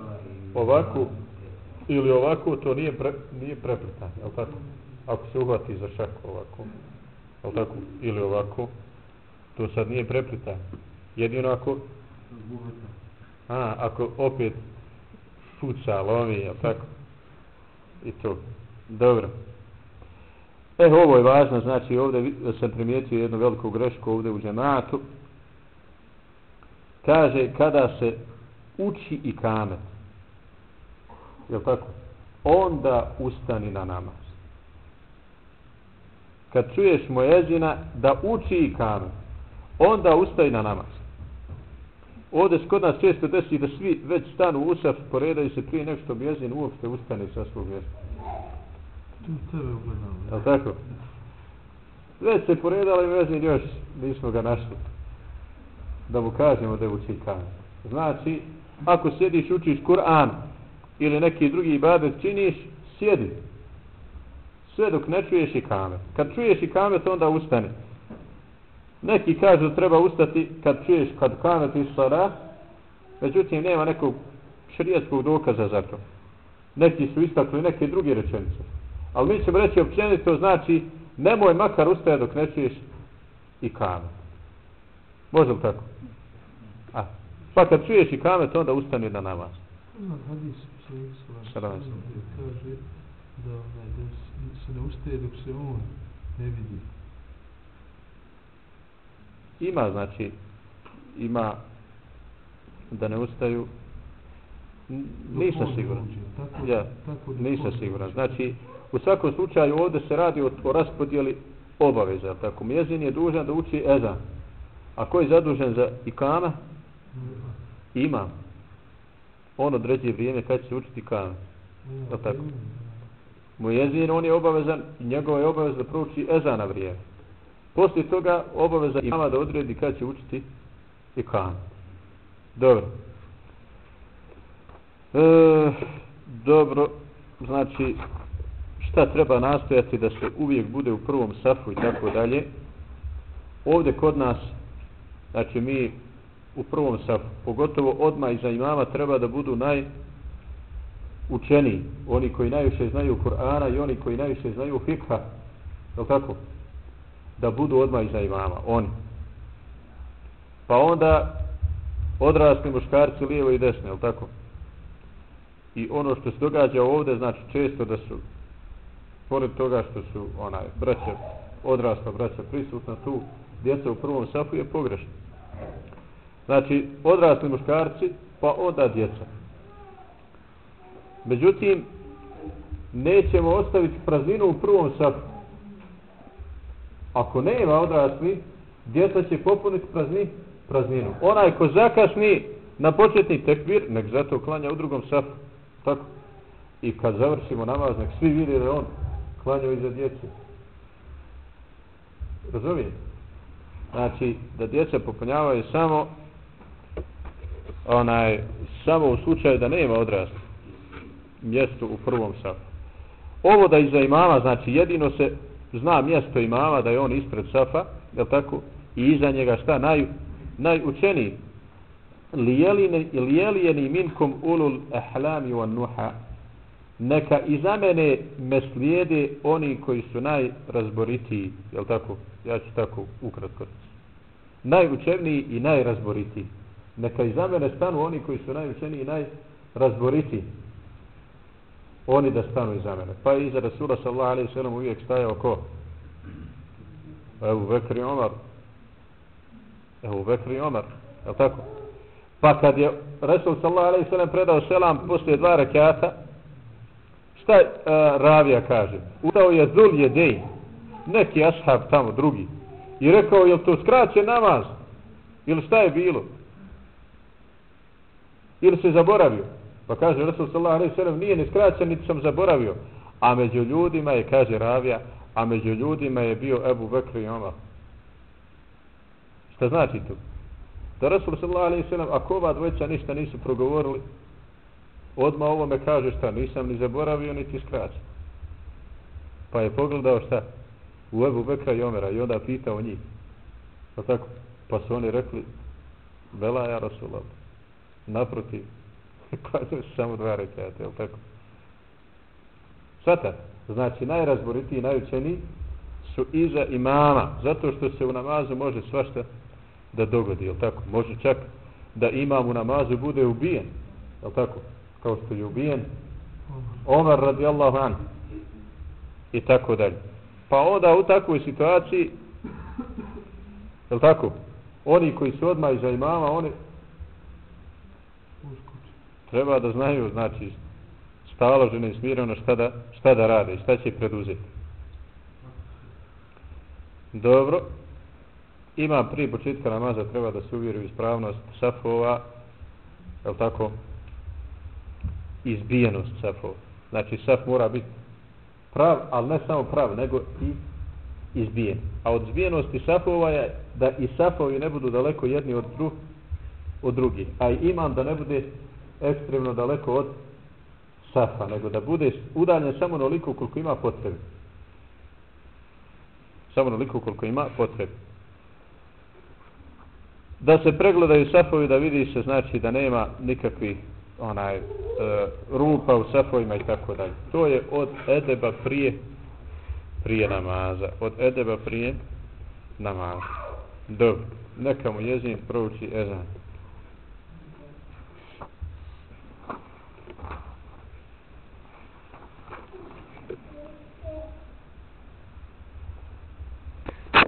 ovako ili ovako, to nije, pre, nije preplitanje, je tako? Ako se uhvati za šaku ovako, je tako? Ili ovako, to sad nije preplitanje. Jedino ako, a, ako opet puca, lomi, je tako? I to. Dobro. E, ovo je važno, znači ovdje sam primijetio jednu veliku grešku ovdje u džematu. Kaže, kada se uči i kamet, je tako? Onda ustani na namaz. Kad čuješ mojezina da uči i kamet, onda ustani na namaz. Ovdje kod nas često desi da svi već stanu u usaf, poredaju se prije nek što mjezin uopšte ustane sa svog mjesta. Tu tebe ugledamo. Je tako? Već se poredala i vezin još nismo ga našli. Da mu kažemo da uči kamet. Znači, ako sjediš učiš Kur'an ili neki drugi ibadet činiš, sjedi. Sve dok ne čuješ i kamet. Kad čuješ i kamet, onda ustani. Neki kažu treba ustati kad čuješ kad kamet i sara, međutim nema nekog šrijetskog dokaza za to. Neki su istakli neke druge rečenice. Ali mi ćemo reći općenito znači nemoj makar ustaje dok ne čuješ i kamet. Može li tako? A, pa kad čuješ i kamet onda ustani na namaz. Ima hadis poslanik sellem kaže da onaj da s- se ne ustaje dok se on ne vidi. Ima znači ima da ne ustaju nisam siguran. tako- Ja, tako nisam siguran. Znači, u svakom slučaju ovdje se radi o, o raspodjeli obaveza. Tako, mjezin je dužan da uči ezan. A ko je zadužen za ikama? Imam. On određuje vrijeme kad će se učiti ikama. Je tako? ima. Mujezin, on je obavezan, njegova je obaveza da prouči ezan na vrijeme. Poslije toga obaveza imama da odredi kad će učiti ikama. Dobro. E, dobro, znači, šta treba nastojati da se uvijek bude u prvom safu i tako dalje. Ovdje kod nas, znači mi u prvom safu, pogotovo odmah iza imama treba da budu naj učeni, oni koji najviše znaju Kur'ana i oni koji najviše znaju fikha, je li tako? Da budu odmah iza imama, oni. Pa onda odrasli muškarci lijevo i desno, je li tako? I ono što se događa ovdje, znači često da su, pored toga što su onaj braća, odrasla braća prisutna tu, djeca u prvom safu je pogrešno. Znači, odrasli muškarci, pa onda djeca. Međutim, nećemo ostaviti prazninu u prvom safu. Ako nema odrasli, djeca će popuniti prazni, prazninu. Onaj ko zakasni na početni tekbir, nek zato klanja u drugom safu. Tako. I kad završimo namaz, nek svi vidi da on klanjao iza djece. Razumijem? Znači, da djeca popunjavaju samo onaj, samo u slučaju da nema odrasli mjesto u prvom safu. Ovo da iza imama, znači jedino se zna mjesto imama da je on ispred safa, je tako? I iza njega šta? Naj, najučeniji. Lijeline, lijelijeni minkom ulul ahlami wa nuha. Neka iza mene me slijede oni koji su najrazboritiji, je tako? Ja ću tako ukratko Najučevniji i najrazboritiji. Neka iza mene stanu oni koji su najučeniji i najrazboriti. oni da stanu iza mene. Pa je iza Rasula sallallahu alaihi sallam uvijek stajao ko? Ebu Bekri i Omar. Ebu Bekri i Omar. Je tako? Pa kad je Rasul sallallahu alaihi sallam predao selam poslije dva rekata, šta uh, Ravija kaže? Ustao je Zul Jedej, neki ashab tamo, drugi. I rekao, je to skraćen namaz? Ili šta je bilo? Ili se zaboravio? Pa kaže Rasul sallallahu alejhi ve sellem nije ni skraćen niti sam zaboravio. A među ljudima je kaže Ravija, a među ljudima je bio Ebu Bekr i Omar. Šta znači to? Da Rasul sallallahu alejhi ve sellem ako ova dvojica ništa nisu progovorili, odmah ovome kaže šta, nisam ni zaboravio, niti skraćen. Pa je pogledao šta? U Ebu Bekra i Omera i onda pitao njih. Pa tako? Pa su oni rekli, Vela ja Rasulallah. Naprotiv, klanjaju se samo dva rekata, je tako? Svata, znači najrazboritiji, najučeniji su iza imama, zato što se u namazu može svašta da dogodi, je tako? Može čak da imam u namazu bude ubijen, je tako? Kao što je ubijen Omar radijallahu anhu i tako dalje. Pa onda u takvoj situaciji je tako? Oni koji su odmah iza imama, oni treba da znaju, znači, staložene i smirano šta da, šta da rade i šta će preduzeti. Dobro. Ima prije početka namaza treba da se uvjeri u ispravnost safova, je tako? Izbijenost safova. Znači saf mora biti prav, ali ne samo prav, nego i izbijen. A od zbijenosti safova je da i safovi ne budu daleko jedni od, dru, od drugih. A i imam da ne bude ekstremno daleko od safa, nego da budeš udaljen samo onoliko koliko ima potrebe. Samo onoliko koliko ima potrebe. Da se pregledaju safovi da vidi se znači da nema nikakvih onaj e, rupa u safovima i tako dalje. To je od edeba prije prije namaza. Od edeba prije namaza. Dobro. Neka mu jezin prouči ezan.